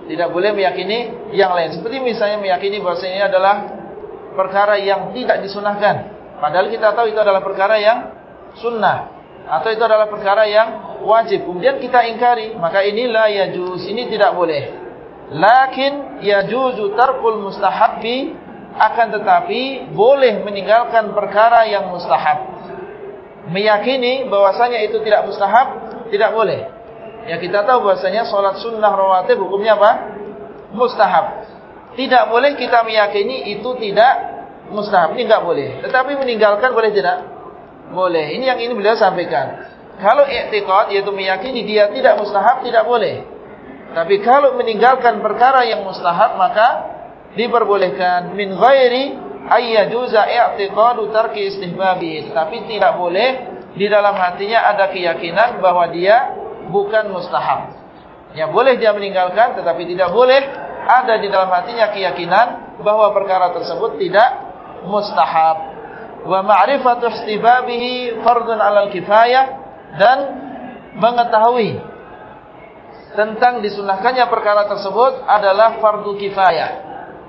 Tidak boleh meyakini yang lain. Seperti misalnya meyakini bahwa ini adalah perkara yang tidak disunahkan. Padahal kita tahu itu adalah perkara yang sunnah. Atau itu adalah perkara yang wajib. Kemudian kita ingkari. Maka inilah ya juz. Ini tidak boleh. Lakin ya juzu tarkul mustahabbi akan tetapi boleh meninggalkan perkara yang mustahab. Meyakini bahwasanya itu tidak mustahab, tidak boleh. Ya kita tahu bahwasanya sholat sunnah rawatib hukumnya apa? Mustahab. Tidak boleh kita meyakini itu tidak mustahab. Ini tidak boleh. Tetapi meninggalkan boleh tidak? Boleh. Ini yang ini beliau sampaikan. Kalau i'tiqad yaitu meyakini dia tidak mustahab, tidak boleh. Tapi kalau meninggalkan perkara yang mustahab maka diperbolehkan. Min ghairi ayyajuza i'tiqadu tarki istihbabi. Tapi tidak boleh di dalam hatinya ada keyakinan bahwa dia bukan mustahab. Ya boleh dia meninggalkan tetapi tidak boleh ada di dalam hatinya keyakinan bahwa perkara tersebut tidak mustahab. Wa ma'rifatu istihbabihi fardun 'alal kifayah. Dan mengetahui tentang disunahkannya perkara tersebut adalah fardu kifayah.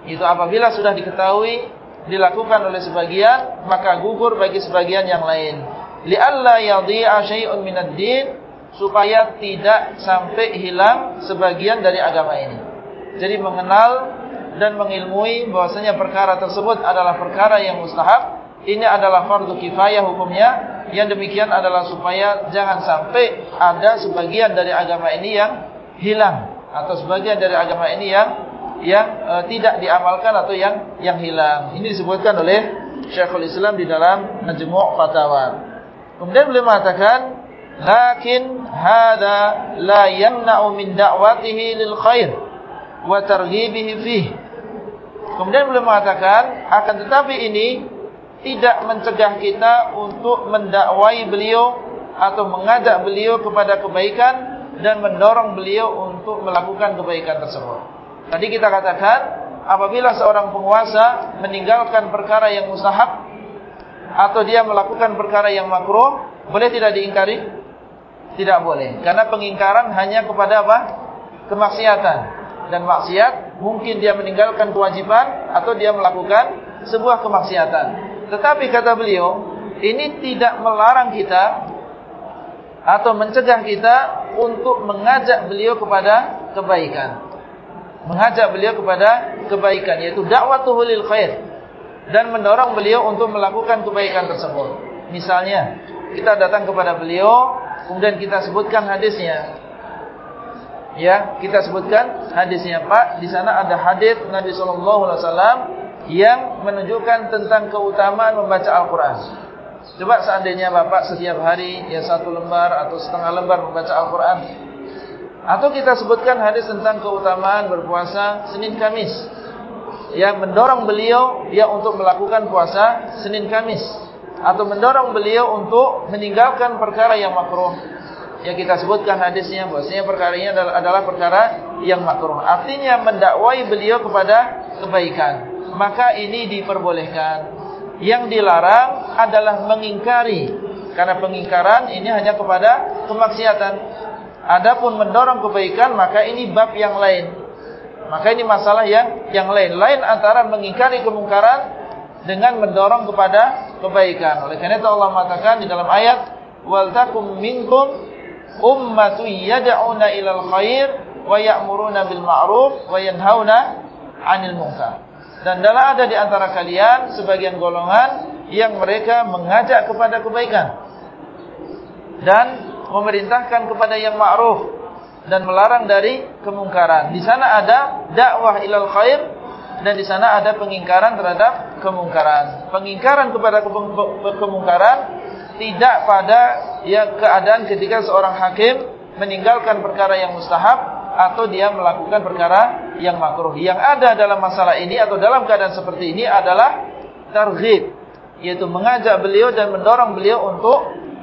Itu apabila sudah diketahui dilakukan oleh sebagian maka gugur bagi sebagian yang lain. Li'alla yadhi'a syai'un minad din supaya tidak sampai hilang sebagian dari agama ini. Jadi mengenal dan mengilmui bahwasanya perkara tersebut adalah perkara yang mustahab. Ini adalah fardu kifayah hukumnya. Yang demikian adalah supaya jangan sampai ada sebagian dari agama ini yang hilang atau sebagian dari agama ini yang yang e, tidak diamalkan atau yang yang hilang. Ini disebutkan oleh Syekhul Islam di dalam Majmu' Fatawa. Kemudian beliau mengatakan, "Lakin hada la yamna'u min da'watihi lil khair wa targhibihi fihi." Kemudian beliau mengatakan, akan tetapi ini tidak mencegah kita untuk mendakwai beliau atau mengajak beliau kepada kebaikan dan mendorong beliau untuk melakukan kebaikan tersebut. Tadi kita katakan apabila seorang penguasa meninggalkan perkara yang mustahab atau dia melakukan perkara yang makruh, boleh tidak diingkari? Tidak boleh. Karena pengingkaran hanya kepada apa? Kemaksiatan. Dan maksiat mungkin dia meninggalkan kewajiban atau dia melakukan sebuah kemaksiatan. Tetapi kata beliau, ini tidak melarang kita atau mencegah kita untuk mengajak beliau kepada kebaikan mengajak beliau kepada kebaikan yaitu dakwatuhu lil khair dan mendorong beliau untuk melakukan kebaikan tersebut. Misalnya, kita datang kepada beliau kemudian kita sebutkan hadisnya. Ya, kita sebutkan hadisnya, Pak. Di sana ada hadis Nabi sallallahu alaihi wasallam yang menunjukkan tentang keutamaan membaca Al-Qur'an. Coba seandainya Bapak setiap hari ya satu lembar atau setengah lembar membaca Al-Qur'an, atau kita sebutkan hadis tentang keutamaan berpuasa Senin Kamis. Yang mendorong beliau ya untuk melakukan puasa Senin Kamis. Atau mendorong beliau untuk meninggalkan perkara yang makruh. Yang kita sebutkan hadisnya bahwasanya perkara ini adalah, adalah perkara yang makruh. Artinya mendakwai beliau kepada kebaikan. Maka ini diperbolehkan. Yang dilarang adalah mengingkari. Karena pengingkaran ini hanya kepada kemaksiatan. Adapun mendorong kebaikan maka ini bab yang lain. Maka ini masalah yang yang lain. Lain antara mengingkari kemungkaran dengan mendorong kepada kebaikan. Oleh karena itu Allah mengatakan di dalam ayat wal takum minkum ummatu yad'una ilal khair wa ya'muruna bil ma'ruf wa yanhauna 'anil munkar. Dan dalam ada di antara kalian sebagian golongan yang mereka mengajak kepada kebaikan dan memerintahkan kepada yang ma'ruf dan melarang dari kemungkaran. Di sana ada dakwah ilal khair dan di sana ada pengingkaran terhadap kemungkaran. Pengingkaran kepada kemungkaran tidak pada ya keadaan ketika seorang hakim meninggalkan perkara yang mustahab atau dia melakukan perkara yang makruh. Yang ada dalam masalah ini atau dalam keadaan seperti ini adalah targhib, yaitu mengajak beliau dan mendorong beliau untuk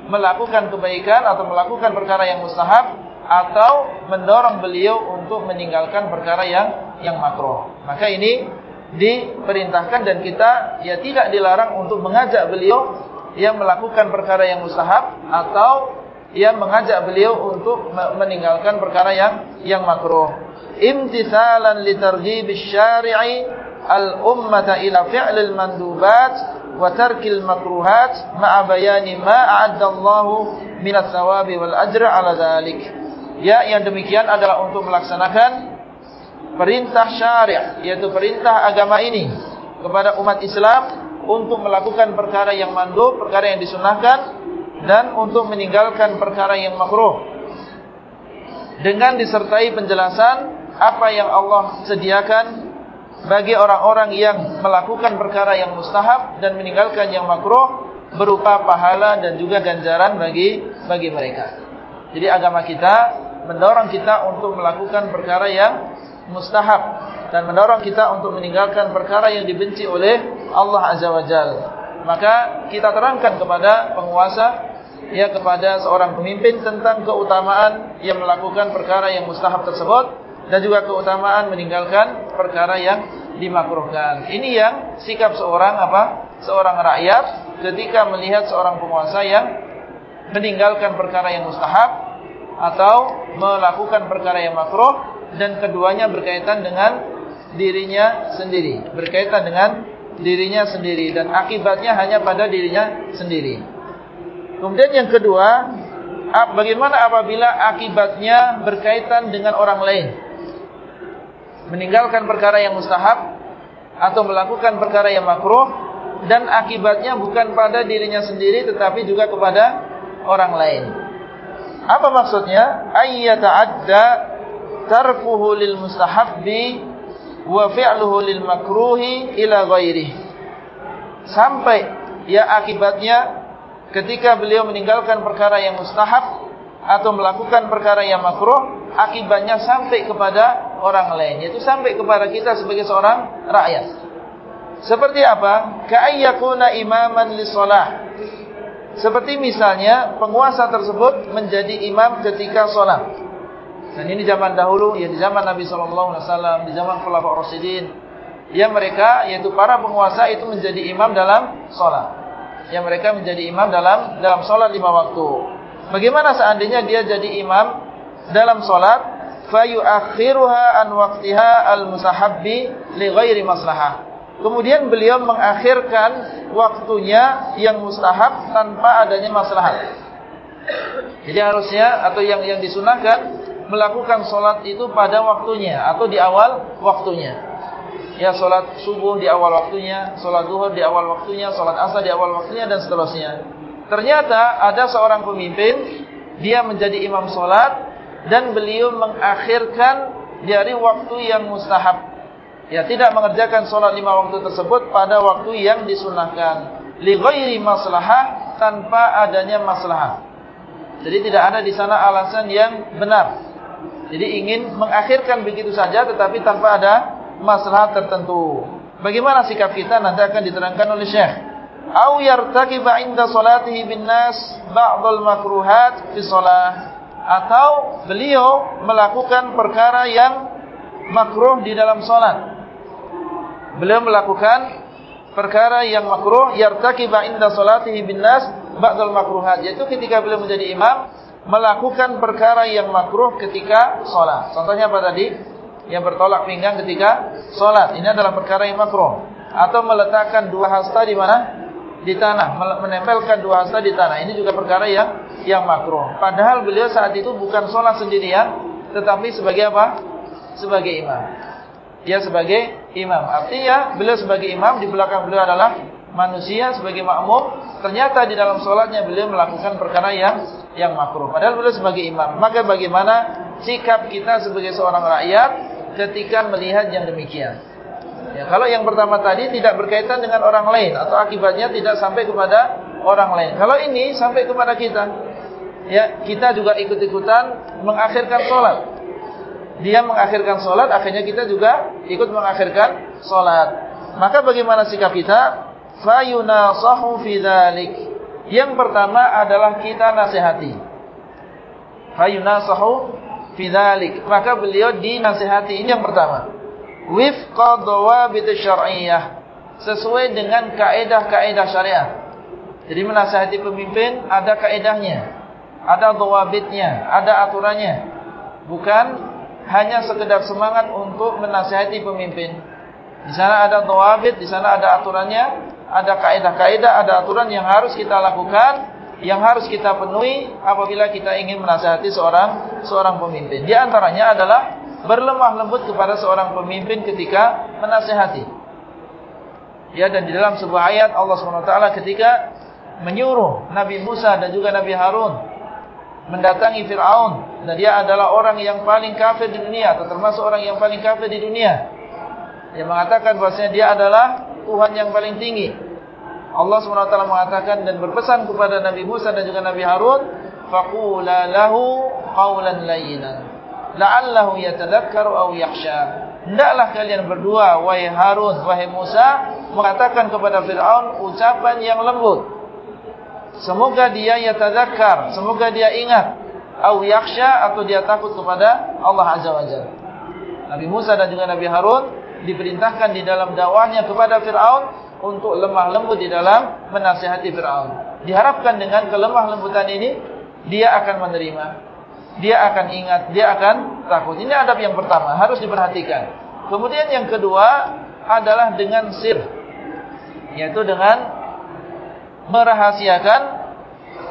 melakukan kebaikan atau melakukan perkara yang mustahab atau mendorong beliau untuk meninggalkan perkara yang yang makruh. Maka ini diperintahkan dan kita ya tidak dilarang untuk mengajak beliau yang melakukan perkara yang mustahab atau yang mengajak beliau untuk meninggalkan perkara yang yang makruh. Imtithalan li targhib syari'i al-ummata ila fi'lil mandubat wa tarkil makruhat ma'a bayani ma min ats-tsawabi wal ajri 'ala dzalik. Ya, yang demikian adalah untuk melaksanakan perintah syariah yaitu perintah agama ini kepada umat Islam untuk melakukan perkara yang mandub, perkara yang disunahkan dan untuk meninggalkan perkara yang makruh. Dengan disertai penjelasan apa yang Allah sediakan bagi orang-orang yang melakukan perkara yang mustahab dan meninggalkan yang makruh berupa pahala dan juga ganjaran bagi bagi mereka. Jadi agama kita mendorong kita untuk melakukan perkara yang mustahab dan mendorong kita untuk meninggalkan perkara yang dibenci oleh Allah Azza wa Jal. Maka kita terangkan kepada penguasa ya kepada seorang pemimpin tentang keutamaan yang melakukan perkara yang mustahab tersebut dan juga keutamaan meninggalkan perkara yang dimakruhkan. Ini yang sikap seorang apa? Seorang rakyat ketika melihat seorang penguasa yang meninggalkan perkara yang mustahab atau melakukan perkara yang makruh dan keduanya berkaitan dengan dirinya sendiri, berkaitan dengan dirinya sendiri dan akibatnya hanya pada dirinya sendiri. Kemudian yang kedua, bagaimana apabila akibatnya berkaitan dengan orang lain? Meninggalkan perkara yang mustahab atau melakukan perkara yang makruh dan akibatnya bukan pada dirinya sendiri tetapi juga kepada orang lain. Apa maksudnya? Ayyata'adda tarkuhu lil mustahabbi wa fi'luhu lil makruhi ila ghairi. Sampai ya akibatnya ketika beliau meninggalkan perkara yang mustahab atau melakukan perkara yang makruh, akibatnya sampai kepada orang lain, yaitu sampai kepada kita sebagai seorang rakyat. Seperti apa? Ka'ayyakuna imaman li shalah. Seperti misalnya penguasa tersebut menjadi imam ketika sholat. Dan ini zaman dahulu, ya di zaman Nabi Sallallahu Alaihi Wasallam, di zaman Khulafaur Rasyidin, yang mereka yaitu para penguasa itu menjadi imam dalam sholat. Yang mereka menjadi imam dalam dalam sholat lima waktu. Bagaimana seandainya dia jadi imam dalam sholat? Fayuakhiruha an waktiha al musahabbi li ghairi maslahah. Kemudian beliau mengakhirkan waktunya yang mustahab tanpa adanya maslahat. Jadi harusnya atau yang yang disunahkan melakukan sholat itu pada waktunya atau di awal waktunya. Ya sholat subuh di awal waktunya, sholat duhur di awal waktunya, sholat asar di awal waktunya dan seterusnya. Ternyata ada seorang pemimpin, dia menjadi imam sholat dan beliau mengakhirkan dari waktu yang mustahab. Ya tidak mengerjakan sholat lima waktu tersebut pada waktu yang disunahkan. Li ghairi maslahah tanpa adanya maslahah. Jadi tidak ada di sana alasan yang benar jadi ingin mengakhirkan begitu saja tetapi tanpa ada masalah tertentu. Bagaimana sikap kita nanti akan diterangkan oleh Syekh. Au yartakiba inda salatihi bin nas ba'dal makruhat fi shalah atau beliau melakukan perkara yang makruh di dalam salat. Beliau melakukan perkara yang makruh yartakiba inda salatihi bin nas ba'dal makruhat yaitu ketika beliau menjadi imam melakukan perkara yang makruh ketika sholat. Contohnya apa tadi? Yang bertolak pinggang ketika sholat. Ini adalah perkara yang makruh. Atau meletakkan dua hasta di mana? Di tanah. Menempelkan dua hasta di tanah. Ini juga perkara yang yang makruh. Padahal beliau saat itu bukan sholat sendirian. Tetapi sebagai apa? Sebagai imam. Dia sebagai imam. Artinya beliau sebagai imam. Di belakang beliau adalah manusia sebagai makmum. Ternyata di dalam sholatnya beliau melakukan perkara yang yang makruh. Padahal beliau sebagai imam. Maka bagaimana sikap kita sebagai seorang rakyat ketika melihat yang demikian? Ya, kalau yang pertama tadi tidak berkaitan dengan orang lain atau akibatnya tidak sampai kepada orang lain. Kalau ini sampai kepada kita, ya kita juga ikut-ikutan mengakhirkan sholat. Dia mengakhirkan sholat, akhirnya kita juga ikut mengakhirkan sholat. Maka bagaimana sikap kita? Fayunasahu fi dzalik. Yang pertama adalah kita nasihati. Fayunasahu fidzalik. Maka beliau dinasihati. Ini yang pertama. wifqa dawabit syar'iyyah sesuai dengan kaedah-kaedah syariat. Jadi menasihati pemimpin ada kaedahnya, ada dawabitnya, ada aturannya. Bukan hanya sekedar semangat untuk menasihati pemimpin. Di sana ada dawabit, di sana ada aturannya, ada kaedah-kaedah, ada aturan yang harus kita lakukan, yang harus kita penuhi apabila kita ingin menasihati seorang seorang pemimpin. Di antaranya adalah berlemah lembut kepada seorang pemimpin ketika menasihati. Ya dan di dalam sebuah ayat Allah SWT ketika menyuruh Nabi Musa dan juga Nabi Harun mendatangi Fir'aun dan dia adalah orang yang paling kafir di dunia atau termasuk orang yang paling kafir di dunia yang mengatakan bahwasanya dia adalah Tuhan yang paling tinggi Allah SWT mengatakan dan berpesan kepada Nabi Musa dan juga Nabi Harun faqula lahu qawlan layyina la'allahu yatadhakkaru aw yakhsha Hendaklah kalian berdua wahai Harun wahai Musa mengatakan kepada Firaun ucapan yang lembut. Semoga dia yatadzakkar, semoga dia ingat au yakhsha atau dia takut kepada Allah Azza wa Jalla. Nabi Musa dan juga Nabi Harun diperintahkan di dalam dakwahnya kepada Firaun untuk lemah lembut di dalam menasihati Firaun. Diharapkan dengan kelemah lembutan ini dia akan menerima dia akan ingat, dia akan takut. Ini adab yang pertama, harus diperhatikan. Kemudian yang kedua adalah dengan sir. Yaitu dengan merahasiakan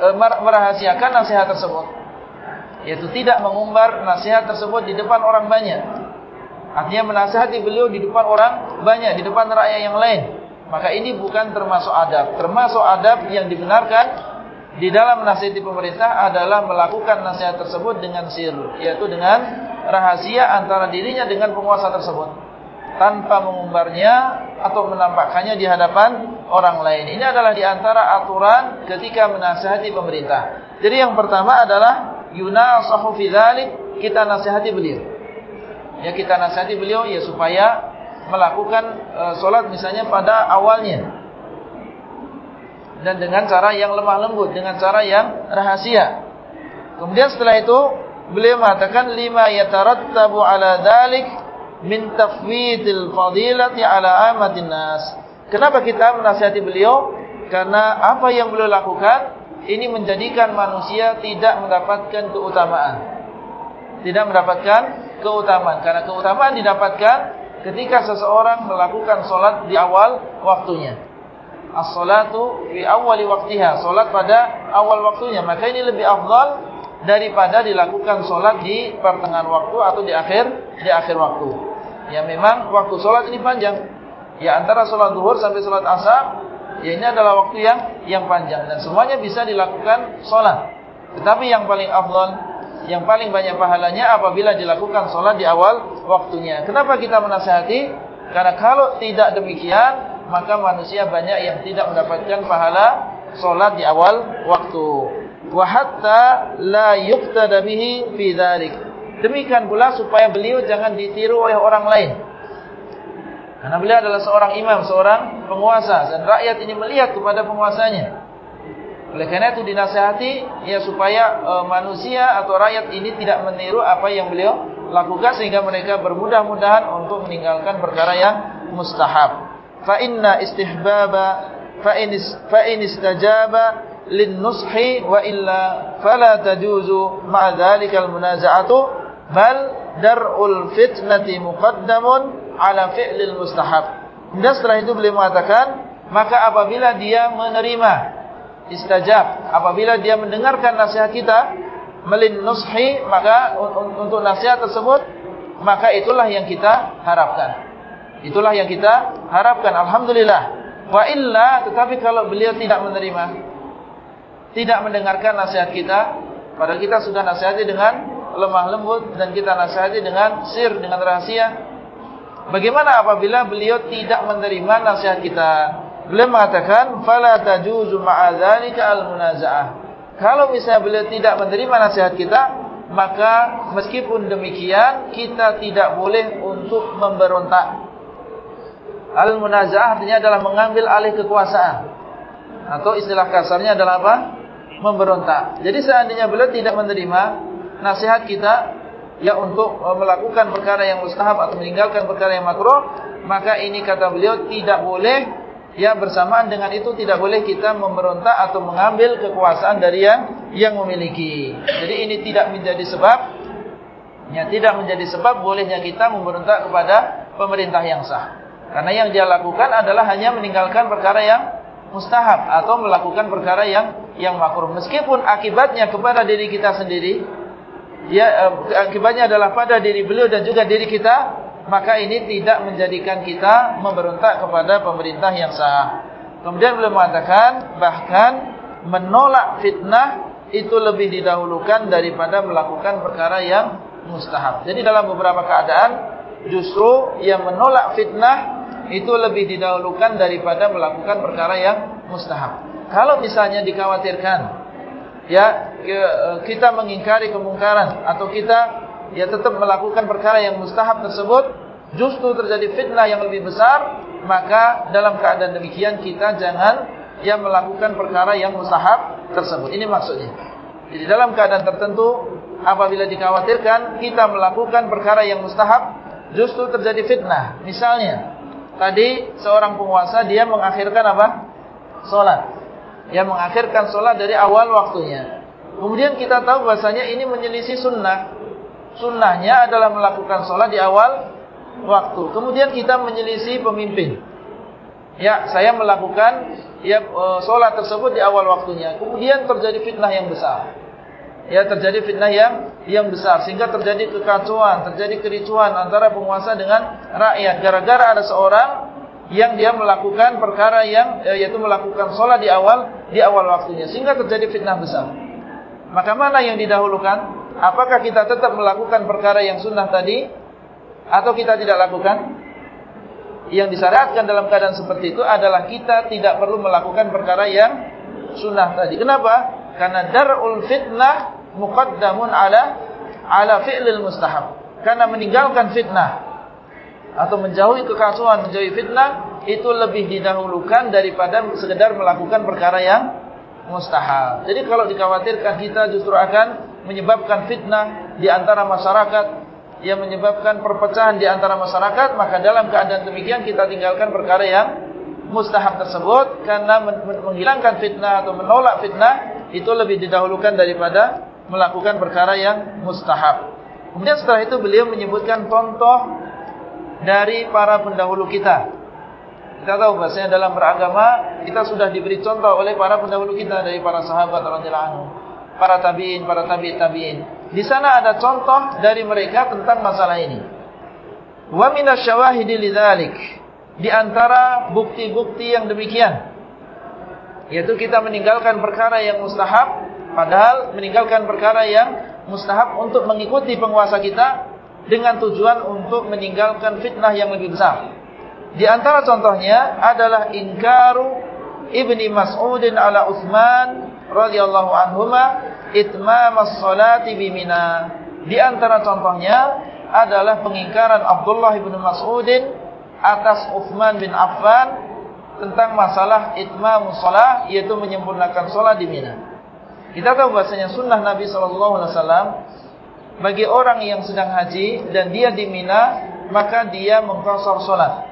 eh, merahasiakan nasihat tersebut. Yaitu tidak mengumbar nasihat tersebut di depan orang banyak. Artinya menasihati beliau di depan orang banyak, di depan rakyat yang lain. Maka ini bukan termasuk adab. Termasuk adab yang dibenarkan di dalam nasihati pemerintah adalah melakukan nasihat tersebut dengan sir, yaitu dengan rahasia antara dirinya dengan penguasa tersebut tanpa mengumbarnya atau menampakkannya di hadapan orang lain. Ini adalah di antara aturan ketika menasihati pemerintah. Jadi yang pertama adalah yunasahu fi kita nasihati beliau. Ya kita nasihati beliau ya supaya melakukan uh, salat misalnya pada awalnya dan dengan cara yang lemah lembut, dengan cara yang rahasia. Kemudian setelah itu beliau mengatakan lima yatarattabu ala dalik min tafwidil fadilati ala amatin nas. Kenapa kita menasihati beliau? Karena apa yang beliau lakukan ini menjadikan manusia tidak mendapatkan keutamaan. Tidak mendapatkan keutamaan karena keutamaan didapatkan ketika seseorang melakukan solat di awal waktunya as-salatu fi awali waktiha, salat pada awal waktunya. Maka ini lebih afdal daripada dilakukan salat di pertengahan waktu atau di akhir di akhir waktu. Ya memang waktu salat ini panjang. Ya antara salat zuhur sampai salat asar, ya ini adalah waktu yang yang panjang dan semuanya bisa dilakukan salat. Tetapi yang paling afdal, yang paling banyak pahalanya apabila dilakukan salat di awal waktunya. Kenapa kita menasihati? Karena kalau tidak demikian, maka manusia banyak yang tidak mendapatkan pahala solat di awal waktu. Wa hatta la yuqtada bihi fi dzalik. Demikian pula supaya beliau jangan ditiru oleh orang lain. Karena beliau adalah seorang imam, seorang penguasa dan rakyat ini melihat kepada penguasanya. Oleh karena itu dinasihati ya supaya e, manusia atau rakyat ini tidak meniru apa yang beliau lakukan sehingga mereka bermudah-mudahan untuk meninggalkan perkara yang mustahab fa inna istihbaba fa in fa in istajaba lin nushi wa illa fala tajuzu ma dhalika al munaza'atu bal dar'ul fitnati muqaddamun ala fi'lil mustahab. Dan setelah itu beliau mengatakan, maka apabila dia menerima istajab, apabila dia mendengarkan nasihat kita, melin nushi, maka untuk nasihat tersebut, maka itulah yang kita harapkan. Itulah yang kita harapkan. Alhamdulillah. Wa illa, tetapi kalau beliau tidak menerima, tidak mendengarkan nasihat kita, padahal kita sudah nasihati dengan lemah lembut dan kita nasihati dengan sir, dengan rahasia. Bagaimana apabila beliau tidak menerima nasihat kita? Beliau mengatakan, "Fala tajuzu ma'a dzalika al-munaza'ah." Kalau misalnya beliau tidak menerima nasihat kita, maka meskipun demikian kita tidak boleh untuk memberontak Al-munaza'ah artinya adalah mengambil alih kekuasaan. Atau istilah kasarnya adalah apa? Memberontak. Jadi seandainya beliau tidak menerima nasihat kita, ya untuk uh, melakukan perkara yang mustahab atau meninggalkan perkara yang makruh, maka ini kata beliau tidak boleh ya bersamaan dengan itu tidak boleh kita memberontak atau mengambil kekuasaan dari yang yang memiliki. Jadi ini tidak menjadi sebab ya tidak menjadi sebab bolehnya kita memberontak kepada pemerintah yang sah. Karena yang dia lakukan adalah hanya meninggalkan perkara yang mustahab atau melakukan perkara yang yang makruh. Meskipun akibatnya kepada diri kita sendiri, ya eh, akibatnya adalah pada diri beliau dan juga diri kita, maka ini tidak menjadikan kita memberontak kepada pemerintah yang sah. Kemudian beliau mengatakan bahkan menolak fitnah itu lebih didahulukan daripada melakukan perkara yang mustahab. Jadi dalam beberapa keadaan justru yang menolak fitnah itu lebih didahulukan daripada melakukan perkara yang mustahab. Kalau misalnya dikhawatirkan ya kita mengingkari kemungkaran atau kita ya tetap melakukan perkara yang mustahab tersebut justru terjadi fitnah yang lebih besar, maka dalam keadaan demikian kita jangan ya melakukan perkara yang mustahab tersebut. Ini maksudnya. Jadi dalam keadaan tertentu apabila dikhawatirkan kita melakukan perkara yang mustahab justru terjadi fitnah. Misalnya tadi seorang penguasa dia mengakhirkan apa? Salat. Dia mengakhirkan salat dari awal waktunya. Kemudian kita tahu bahasanya ini menyelisih sunnah. Sunnahnya adalah melakukan salat di awal waktu. Kemudian kita menyelisih pemimpin. Ya, saya melakukan ya salat tersebut di awal waktunya. Kemudian terjadi fitnah yang besar ya terjadi fitnah yang yang besar sehingga terjadi kekacauan, terjadi kericuhan antara penguasa dengan rakyat gara-gara ada seorang yang dia melakukan perkara yang eh, yaitu melakukan sholat di awal di awal waktunya sehingga terjadi fitnah besar. Maka mana yang didahulukan? Apakah kita tetap melakukan perkara yang sunnah tadi atau kita tidak lakukan? Yang disyariatkan dalam keadaan seperti itu adalah kita tidak perlu melakukan perkara yang sunnah tadi. Kenapa? Karena darul fitnah muqaddamun ala ala fi'lil mustahab. Karena meninggalkan fitnah atau menjauhi kekacauan, menjauhi fitnah itu lebih didahulukan daripada sekedar melakukan perkara yang mustahab. Jadi kalau dikhawatirkan kita justru akan menyebabkan fitnah di antara masyarakat yang menyebabkan perpecahan di antara masyarakat, maka dalam keadaan demikian kita tinggalkan perkara yang mustahab tersebut karena menghilangkan fitnah atau menolak fitnah itu lebih didahulukan daripada melakukan perkara yang mustahab. Kemudian setelah itu beliau menyebutkan contoh dari para pendahulu kita. Kita tahu bahasanya dalam beragama kita sudah diberi contoh oleh para pendahulu kita dari para sahabat radhiyallahu anhu, para tabi'in, para tabi'in tabi'in. Di sana ada contoh dari mereka tentang masalah ini. Wa minasyawahidi lidzalik. Di antara bukti-bukti yang demikian yaitu kita meninggalkan perkara yang mustahab Padahal meninggalkan perkara yang mustahab untuk mengikuti penguasa kita dengan tujuan untuk meninggalkan fitnah yang lebih besar. Di antara contohnya adalah ingkaru Ibni Mas'udin ala Uthman radhiyallahu anhuma itmam as-salati bimina. Di antara contohnya adalah pengingkaran Abdullah bin Mas'udin atas Uthman bin Affan tentang masalah itmamus salah yaitu menyempurnakan salat di Mina. Kita tahu bahasanya sunnah Nabi SAW bagi orang yang sedang haji dan dia di Mina, maka dia mengkosor solat.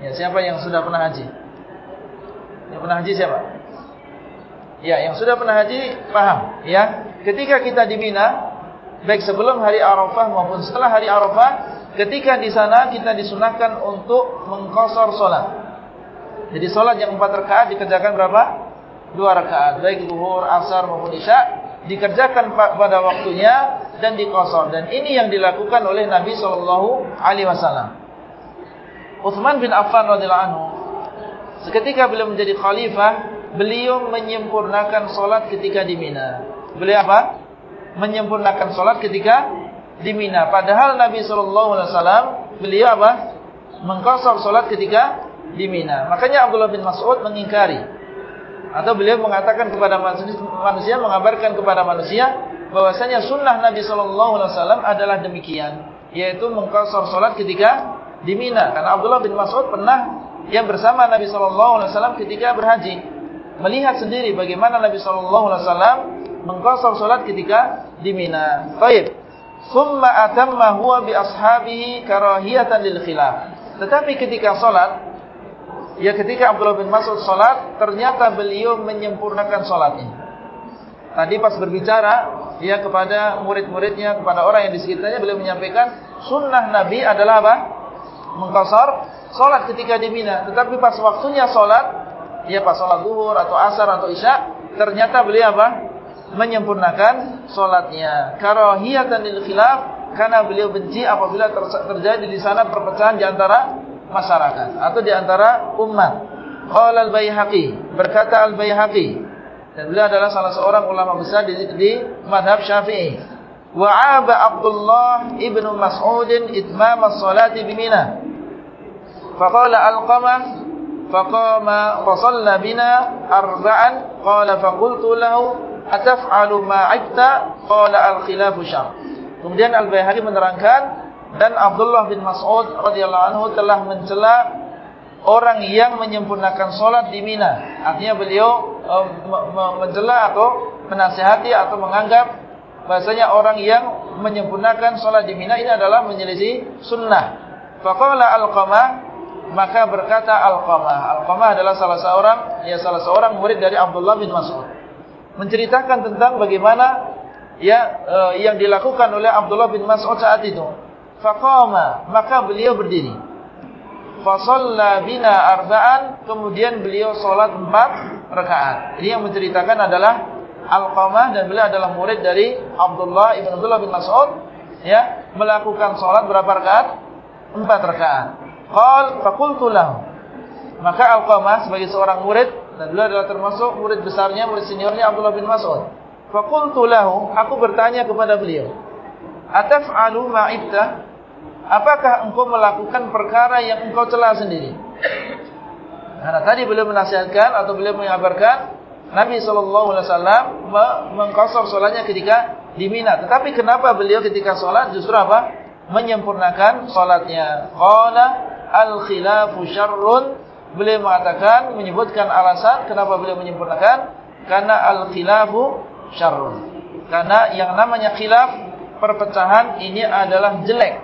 Ya, siapa yang sudah pernah haji? Yang pernah haji siapa? Ya, yang sudah pernah haji paham. Ya, ketika kita di Mina, baik sebelum hari Arafah maupun setelah hari Arafah, ketika di sana kita disunahkan untuk mengkosor solat. Jadi solat yang empat rakaat dikerjakan berapa? dua rakaat baik zuhur, asar maupun isya dikerjakan pada waktunya dan dikosor dan ini yang dilakukan oleh Nabi Shallallahu Alaihi Wasallam. Utsman bin Affan radhiyallahu anhu seketika beliau menjadi khalifah beliau menyempurnakan solat ketika di Mina. Beliau apa? Menyempurnakan solat ketika di Mina. Padahal Nabi Shallallahu Alaihi Wasallam beliau apa? Mengkosor solat ketika di Mina. Makanya Abdullah bin Mas'ud mengingkari atau beliau mengatakan kepada manusia, mengabarkan kepada manusia bahwasanya sunnah Nabi Shallallahu Alaihi Wasallam adalah demikian, yaitu mengkosor solat ketika di Mina. Karena Abdullah bin Mas'ud pernah yang bersama Nabi Shallallahu Alaihi Wasallam ketika berhaji, melihat sendiri bagaimana Nabi Shallallahu Alaihi Wasallam mengkosor solat ketika di Mina. Baik. Thumma atamma huwa bi ashabihi karahiyatan lil khilaf. Tetapi ketika salat, ya ketika Abdullah bin Mas'ud salat, ternyata beliau menyempurnakan salatnya. Tadi pas berbicara ya kepada murid-muridnya, kepada orang yang di sekitarnya beliau menyampaikan sunnah Nabi adalah apa? Mengqasar salat ketika di Mina. Tetapi pas waktunya salat, ya pas salat zuhur atau asar atau isya, ternyata beliau apa? menyempurnakan solatnya. Karahiyatan lil khilaf karena beliau benci apabila ter terjadi di sana perpecahan di antara masyarakat atau di antara umat. Qala al-Baihaqi, berkata al-Baihaqi dan beliau adalah salah seorang ulama besar di, di madhab Syafi'i. Wa'aba Abdullah ibnu Mas'ud itmam as-salati bi Mina. Faqala al-qamah faqama fa shalla bina arba'an qala faqultu lahu ataf'alu ma'ibta qala al-khilafu syar. Kemudian Al-Baihaqi menerangkan dan Abdullah bin Mas'ud radhiyallahu anhu telah mencela orang yang menyempurnakan salat di Mina. Artinya beliau uh, mencela atau menasihati atau menganggap bahasanya orang yang menyempurnakan salat di Mina ini adalah menyelisih sunnah. Faqala Al-Qamah maka berkata Al-Qamah. Al-Qamah adalah salah seorang ya salah seorang murid dari Abdullah bin Mas'ud menceritakan tentang bagaimana ya uh, yang dilakukan oleh Abdullah bin Mas'ud saat itu. Faqama, maka beliau berdiri. Fasalla bina arba'an, kemudian beliau salat empat rakaat. Ini yang menceritakan adalah Al-Qamah dan beliau adalah murid dari Abdullah ibn Abdullah bin Mas'ud ya, melakukan salat berapa rakaat? Empat rakaat. Qal faqultu lahu. Maka Al-Qamah sebagai seorang murid dan beliau adalah termasuk murid besarnya, murid seniornya Abdullah bin Mas'ud. Faqultu lahu, aku bertanya kepada beliau, "Ataf'alu ma'ibta?" Apakah engkau melakukan perkara yang engkau celah sendiri? Karena tadi beliau menasihatkan atau beliau mengabarkan Nabi sallallahu alaihi wasallam mengqasar salatnya ketika di Mina. Tetapi kenapa beliau ketika salat justru apa? Menyempurnakan salatnya. Qala al-khilafu syarrun Beliau mengatakan menyebutkan alasan kenapa beliau menyempurnakan karena al-khilafu syarrun. Karena yang namanya khilaf perpecahan ini adalah jelek.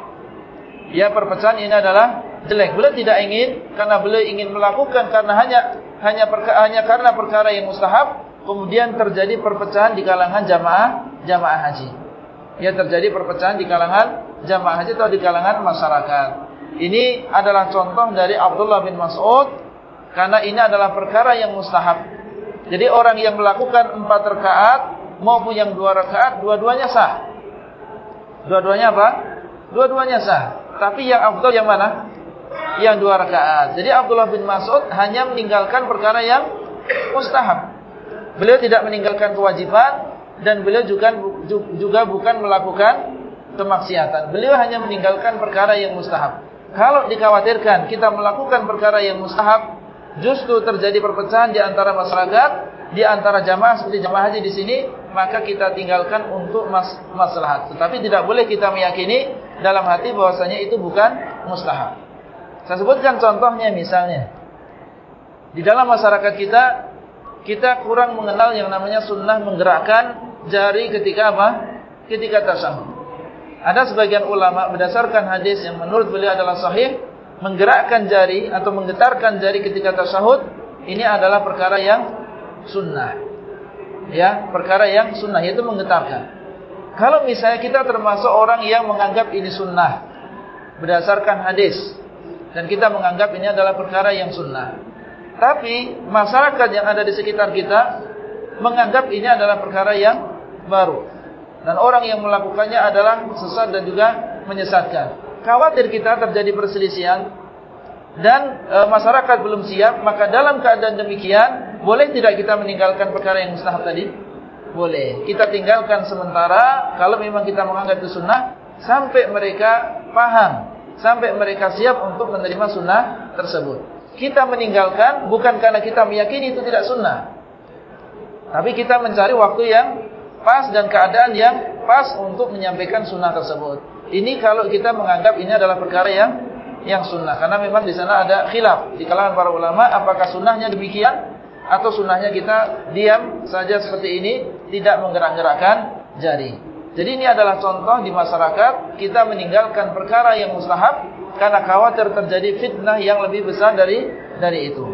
Ya perpecahan ini adalah jelek. Beliau tidak ingin karena beliau ingin melakukan karena hanya hanya perka, hanya karena perkara yang mustahab kemudian terjadi perpecahan di kalangan jamaah jamaah haji. Ya terjadi perpecahan di kalangan jamaah haji atau di kalangan masyarakat. Ini adalah contoh dari Abdullah bin Mas'ud karena ini adalah perkara yang mustahab. Jadi orang yang melakukan empat rakaat maupun yang dua rakaat, dua-duanya sah. Dua-duanya apa? Dua-duanya sah. Tapi yang Abdul yang mana? Yang dua rakaat. Jadi Abdullah bin Mas'ud hanya meninggalkan perkara yang mustahab. Beliau tidak meninggalkan kewajiban dan beliau juga juga bukan melakukan kemaksiatan. Beliau hanya meninggalkan perkara yang mustahab. Kalau dikhawatirkan kita melakukan perkara yang mustahab, justru terjadi perpecahan di antara masyarakat, di antara jamaah seperti jamaah haji di sini, maka kita tinggalkan untuk mas maslahat. Tetapi tidak boleh kita meyakini dalam hati bahwasanya itu bukan mustahab. Saya sebutkan contohnya misalnya. Di dalam masyarakat kita, kita kurang mengenal yang namanya sunnah menggerakkan jari ketika apa? Ketika tasyahud. Ada sebagian ulama berdasarkan hadis yang menurut beliau adalah sahih, menggerakkan jari atau menggetarkan jari ketika tasyahud ini adalah perkara yang sunnah. Ya, perkara yang sunnah yaitu menggetarkan. Kalau misalnya kita termasuk orang yang menganggap ini sunnah berdasarkan hadis dan kita menganggap ini adalah perkara yang sunnah. Tapi masyarakat yang ada di sekitar kita menganggap ini adalah perkara yang baru dan orang yang melakukannya adalah sesat dan juga menyesatkan. Khawatir kita terjadi perselisihan dan e, masyarakat belum siap, maka dalam keadaan demikian boleh tidak kita meninggalkan perkara yang mustahab tadi? Boleh. Kita tinggalkan sementara kalau memang kita menganggap itu sunnah sampai mereka paham, sampai mereka siap untuk menerima sunnah tersebut. Kita meninggalkan bukan karena kita meyakini itu tidak sunnah. Tapi kita mencari waktu yang pas dan keadaan yang pas untuk menyampaikan sunnah tersebut. Ini kalau kita menganggap ini adalah perkara yang yang sunnah. Karena memang di sana ada khilaf di kalangan para ulama apakah sunnahnya demikian atau sunnahnya kita diam saja seperti ini tidak menggerak-gerakkan jari. Jadi ini adalah contoh di masyarakat kita meninggalkan perkara yang mustahab karena khawatir terjadi fitnah yang lebih besar dari dari itu.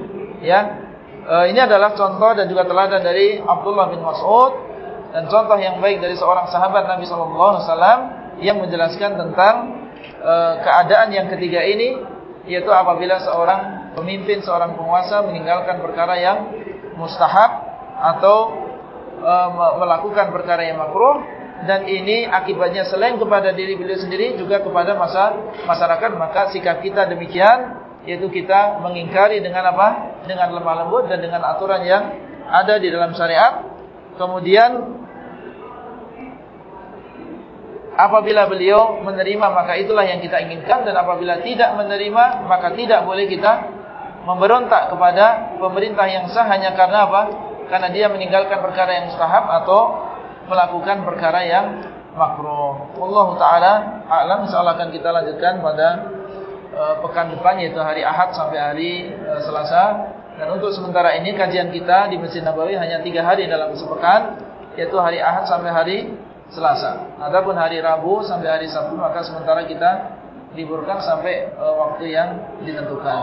Ya. E, ini adalah contoh dan juga teladan dari Abdullah bin Mas'ud dan contoh yang baik dari seorang sahabat Nabi sallallahu alaihi wasallam yang menjelaskan tentang e, keadaan yang ketiga ini yaitu apabila seorang pemimpin, seorang penguasa meninggalkan perkara yang mustahab atau e, melakukan perkara yang makruh dan ini akibatnya selain kepada diri beliau sendiri juga kepada masa masyarakat maka sikap kita demikian yaitu kita mengingkari dengan apa? Dengan lemah lembut dan dengan aturan yang ada di dalam syariat. Kemudian apabila beliau menerima maka itulah yang kita inginkan dan apabila tidak menerima maka tidak boleh kita memberontak kepada pemerintah yang sah hanya karena apa karena dia meninggalkan perkara yang mustahab atau melakukan perkara yang makruh. Allah taala alam insyaallah kita lanjutkan pada uh, pekan depan yaitu hari Ahad sampai hari uh, Selasa. Dan untuk sementara ini kajian kita di Masjid Nabawi hanya tiga hari dalam sepekan yaitu hari Ahad sampai hari Selasa. Adapun hari Rabu sampai hari Sabtu maka sementara kita liburkan sampai uh, waktu yang ditentukan.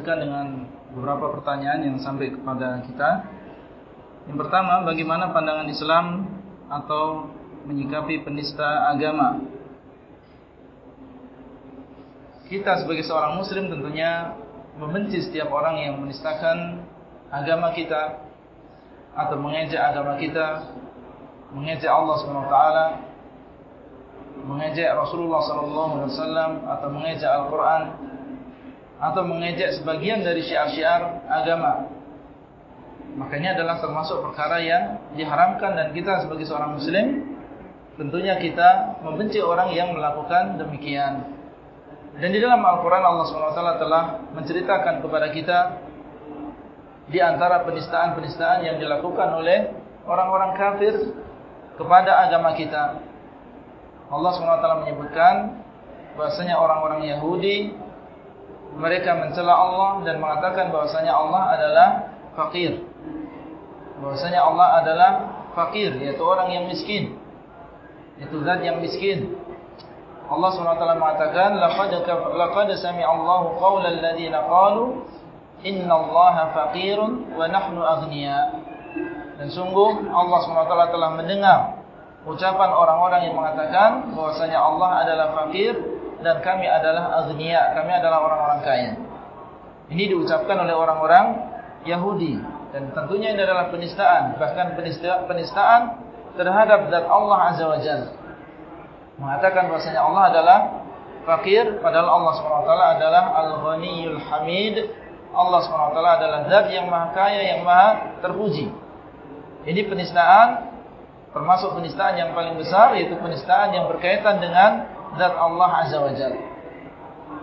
Lanjutkan dengan beberapa pertanyaan yang sampai kepada kita. Yang pertama, bagaimana pandangan Islam atau menyikapi penista agama? Kita sebagai seorang muslim tentunya membenci setiap orang yang menistakan agama kita atau mengejek agama kita, mengejek Allah SWT, mengejek Rasulullah SAW atau mengejek Al-Quran atau mengejek sebagian dari syiar-syiar agama. Makanya adalah termasuk perkara yang diharamkan dan kita sebagai seorang muslim tentunya kita membenci orang yang melakukan demikian. Dan di dalam Al-Quran Allah SWT telah menceritakan kepada kita di antara penistaan-penistaan yang dilakukan oleh orang-orang kafir kepada agama kita. Allah SWT menyebutkan bahasanya orang-orang Yahudi mereka mencela Allah dan mengatakan bahwasanya Allah adalah fakir. Bahwasanya Allah adalah fakir, yaitu orang yang miskin. Itu zat yang miskin. Allah SWT mengatakan, laqad sami'a Allahu qaulal ladzina qalu innallaha faqirun wa nahnu aghnia. Dan sungguh Allah SWT telah mendengar ucapan orang-orang yang mengatakan bahwasanya Allah adalah fakir dan kami adalah agniya, kami adalah orang-orang kaya. Ini diucapkan oleh orang-orang Yahudi dan tentunya ini adalah penistaan, bahkan penistaan, terhadap zat Allah Azza wa Jalla. Mengatakan bahwasanya Allah adalah fakir padahal Allah SWT adalah Al-Ghaniyul Hamid. Allah SWT adalah zat yang maha kaya, yang maha terpuji. Ini penistaan termasuk penistaan yang paling besar yaitu penistaan yang berkaitan dengan zat Allah Azza wa Jalla.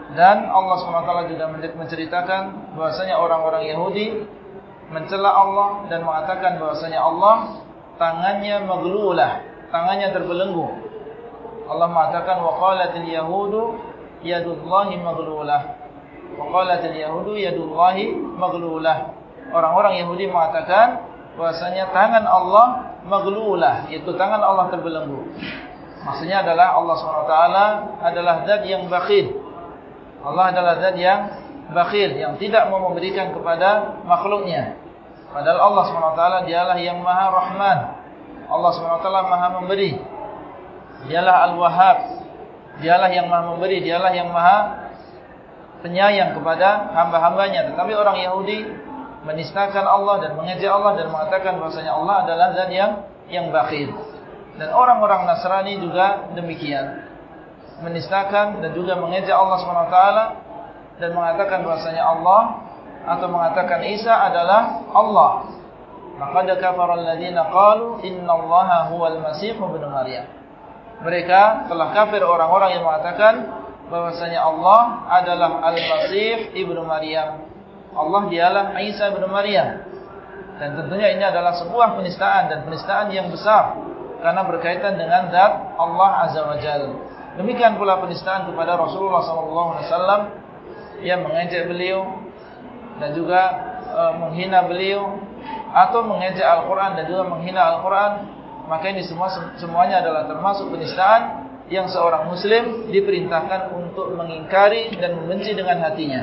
Dan Allah SWT juga menceritakan bahwasanya orang-orang Yahudi mencela Allah dan mengatakan bahwasanya Allah tangannya maglulah, tangannya terbelenggu. Allah mengatakan waqalatil yahudu yadullahi maglulah. Waqalatil yahudu yadullahi maglulah. Orang-orang Yahudi mengatakan bahwasanya tangan Allah maglulah, yaitu tangan Allah terbelenggu. Maksudnya adalah Allah SWT adalah zat yang bakhil. Allah adalah zat yang bakhil. Yang tidak mau memberikan kepada makhluknya. Padahal Allah SWT dialah yang maha rahman. Allah SWT maha memberi. Dialah al-wahhab. Dialah yang maha memberi. Dialah yang maha penyayang kepada hamba-hambanya. Tetapi orang Yahudi menistakan Allah dan mengejek Allah dan mengatakan bahasanya Allah adalah zat yang yang bakhil. Dan orang-orang Nasrani juga demikian. Menistakan dan juga mengejek Allah SWT. Dan mengatakan bahasanya Allah. Atau mengatakan Isa adalah Allah. Maqad kafara alladhina qalu inna allaha huwal masihu bin Maryam. Mereka telah kafir orang-orang yang mengatakan bahwasanya Allah adalah Al-Masih ibnu Maryam. Allah dialah Isa ibnu Maryam. Dan tentunya ini adalah sebuah penistaan dan penistaan yang besar karena berkaitan dengan zat Allah Azza wa Jalla. Demikian pula penistaan kepada Rasulullah SAW yang mengejek beliau dan juga e, menghina beliau atau mengejek Al-Quran dan juga menghina Al-Quran. Maka ini semua semuanya adalah termasuk penistaan yang seorang Muslim diperintahkan untuk mengingkari dan membenci dengan hatinya.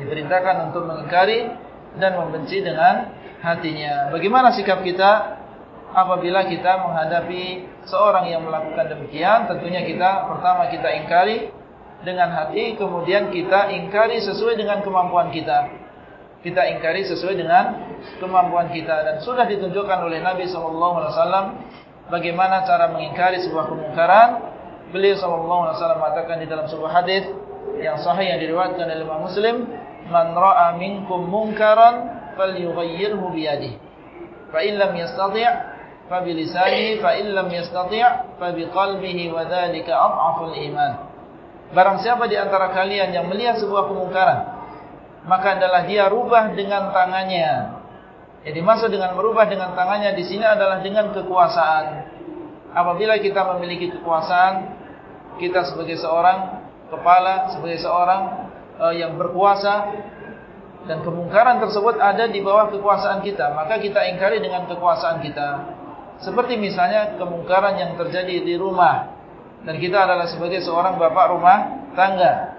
Diperintahkan untuk mengingkari dan membenci dengan hatinya. Bagaimana sikap kita apabila kita menghadapi seorang yang melakukan demikian, tentunya kita pertama kita ingkari dengan hati, kemudian kita ingkari sesuai dengan kemampuan kita. Kita ingkari sesuai dengan kemampuan kita dan sudah ditunjukkan oleh Nabi SAW bagaimana cara mengingkari sebuah kemungkaran. Beliau SAW mengatakan di dalam sebuah hadis yang sahih yang diriwayatkan oleh Imam Muslim, "Man ra'a minkum munkaran falyughayyirhu biyadihi." Fa in lam yastati' fabilisani fa illam yastati' fa biqalbihi wa iman. Barang siapa di antara kalian yang melihat sebuah kemungkaran, maka adalah dia rubah dengan tangannya. Jadi maksud dengan merubah dengan tangannya di sini adalah dengan kekuasaan. Apabila kita memiliki kekuasaan, kita sebagai seorang kepala, sebagai seorang uh, yang berkuasa dan kemungkaran tersebut ada di bawah kekuasaan kita, maka kita ingkari dengan kekuasaan kita. Seperti misalnya kemungkaran yang terjadi di rumah dan kita adalah sebagai seorang bapak rumah tangga.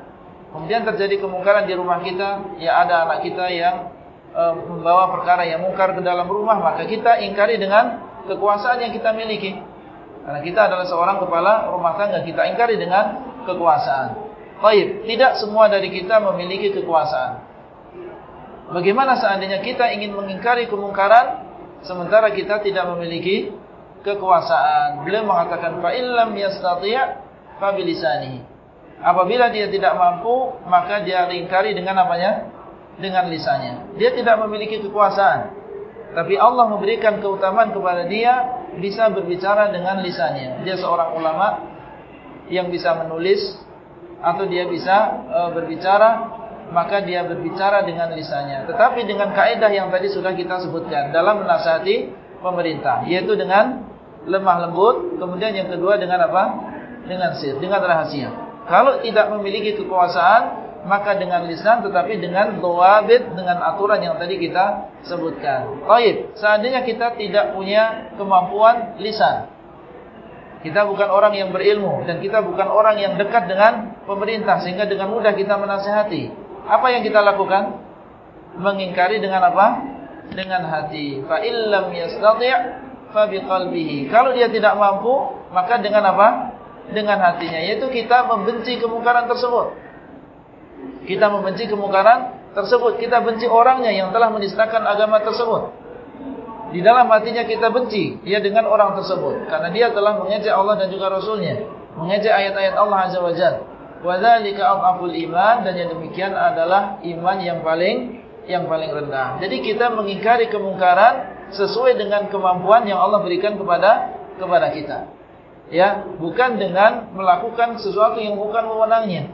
Kemudian terjadi kemungkaran di rumah kita, ya ada anak kita yang e, membawa perkara yang mungkar ke dalam rumah, maka kita ingkari dengan kekuasaan yang kita miliki. Karena kita adalah seorang kepala rumah tangga, kita ingkari dengan kekuasaan. Baik, tidak semua dari kita memiliki kekuasaan. Bagaimana seandainya kita ingin mengingkari kemungkaran sementara kita tidak memiliki kekuasaan? Beliau mengatakan fa illam yastati' fa bilisanihi. Apabila dia tidak mampu, maka dia ingkari dengan apanya? Dengan lisannya. Dia tidak memiliki kekuasaan. Tapi Allah memberikan keutamaan kepada dia bisa berbicara dengan lisannya. Dia seorang ulama yang bisa menulis atau dia bisa e, berbicara maka dia berbicara dengan lisannya. Tetapi dengan kaidah yang tadi sudah kita sebutkan dalam menasihati pemerintah, yaitu dengan lemah lembut, kemudian yang kedua dengan apa? Dengan sir, dengan rahasia. Kalau tidak memiliki kekuasaan, maka dengan lisan tetapi dengan dhawabit dengan aturan yang tadi kita sebutkan. Baik, seandainya kita tidak punya kemampuan lisan. Kita bukan orang yang berilmu dan kita bukan orang yang dekat dengan pemerintah sehingga dengan mudah kita menasihati. Apa yang kita lakukan? Mengingkari dengan apa? Dengan hati. Fa illam yastati' fa biqalbihi. Kalau dia tidak mampu, maka dengan apa? Dengan hatinya, yaitu kita membenci kemungkaran tersebut. Kita membenci kemungkaran tersebut, kita benci orangnya yang telah menistakan agama tersebut. Di dalam hatinya kita benci dia dengan orang tersebut karena dia telah mengejek Allah dan juga Rasulnya, mengejek ayat-ayat Allah Azza wa Jalla. Wadzalika adhaful iman dan yang demikian adalah iman yang paling yang paling rendah. Jadi kita mengingkari kemungkaran sesuai dengan kemampuan yang Allah berikan kepada kepada kita. Ya, bukan dengan melakukan sesuatu yang bukan wewenangnya.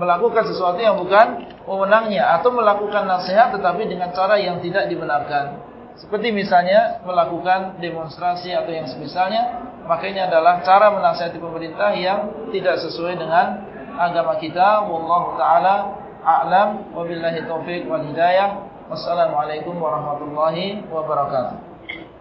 Melakukan sesuatu yang bukan wewenangnya atau melakukan nasihat tetapi dengan cara yang tidak dibenarkan. Seperti misalnya melakukan demonstrasi atau yang semisalnya makanya adalah cara menasihati pemerintah yang tidak sesuai dengan agama kita. Wallahu taala a'lam. Wabillahi taufik wal hidayah. Wassalamualaikum warahmatullahi wabarakatuh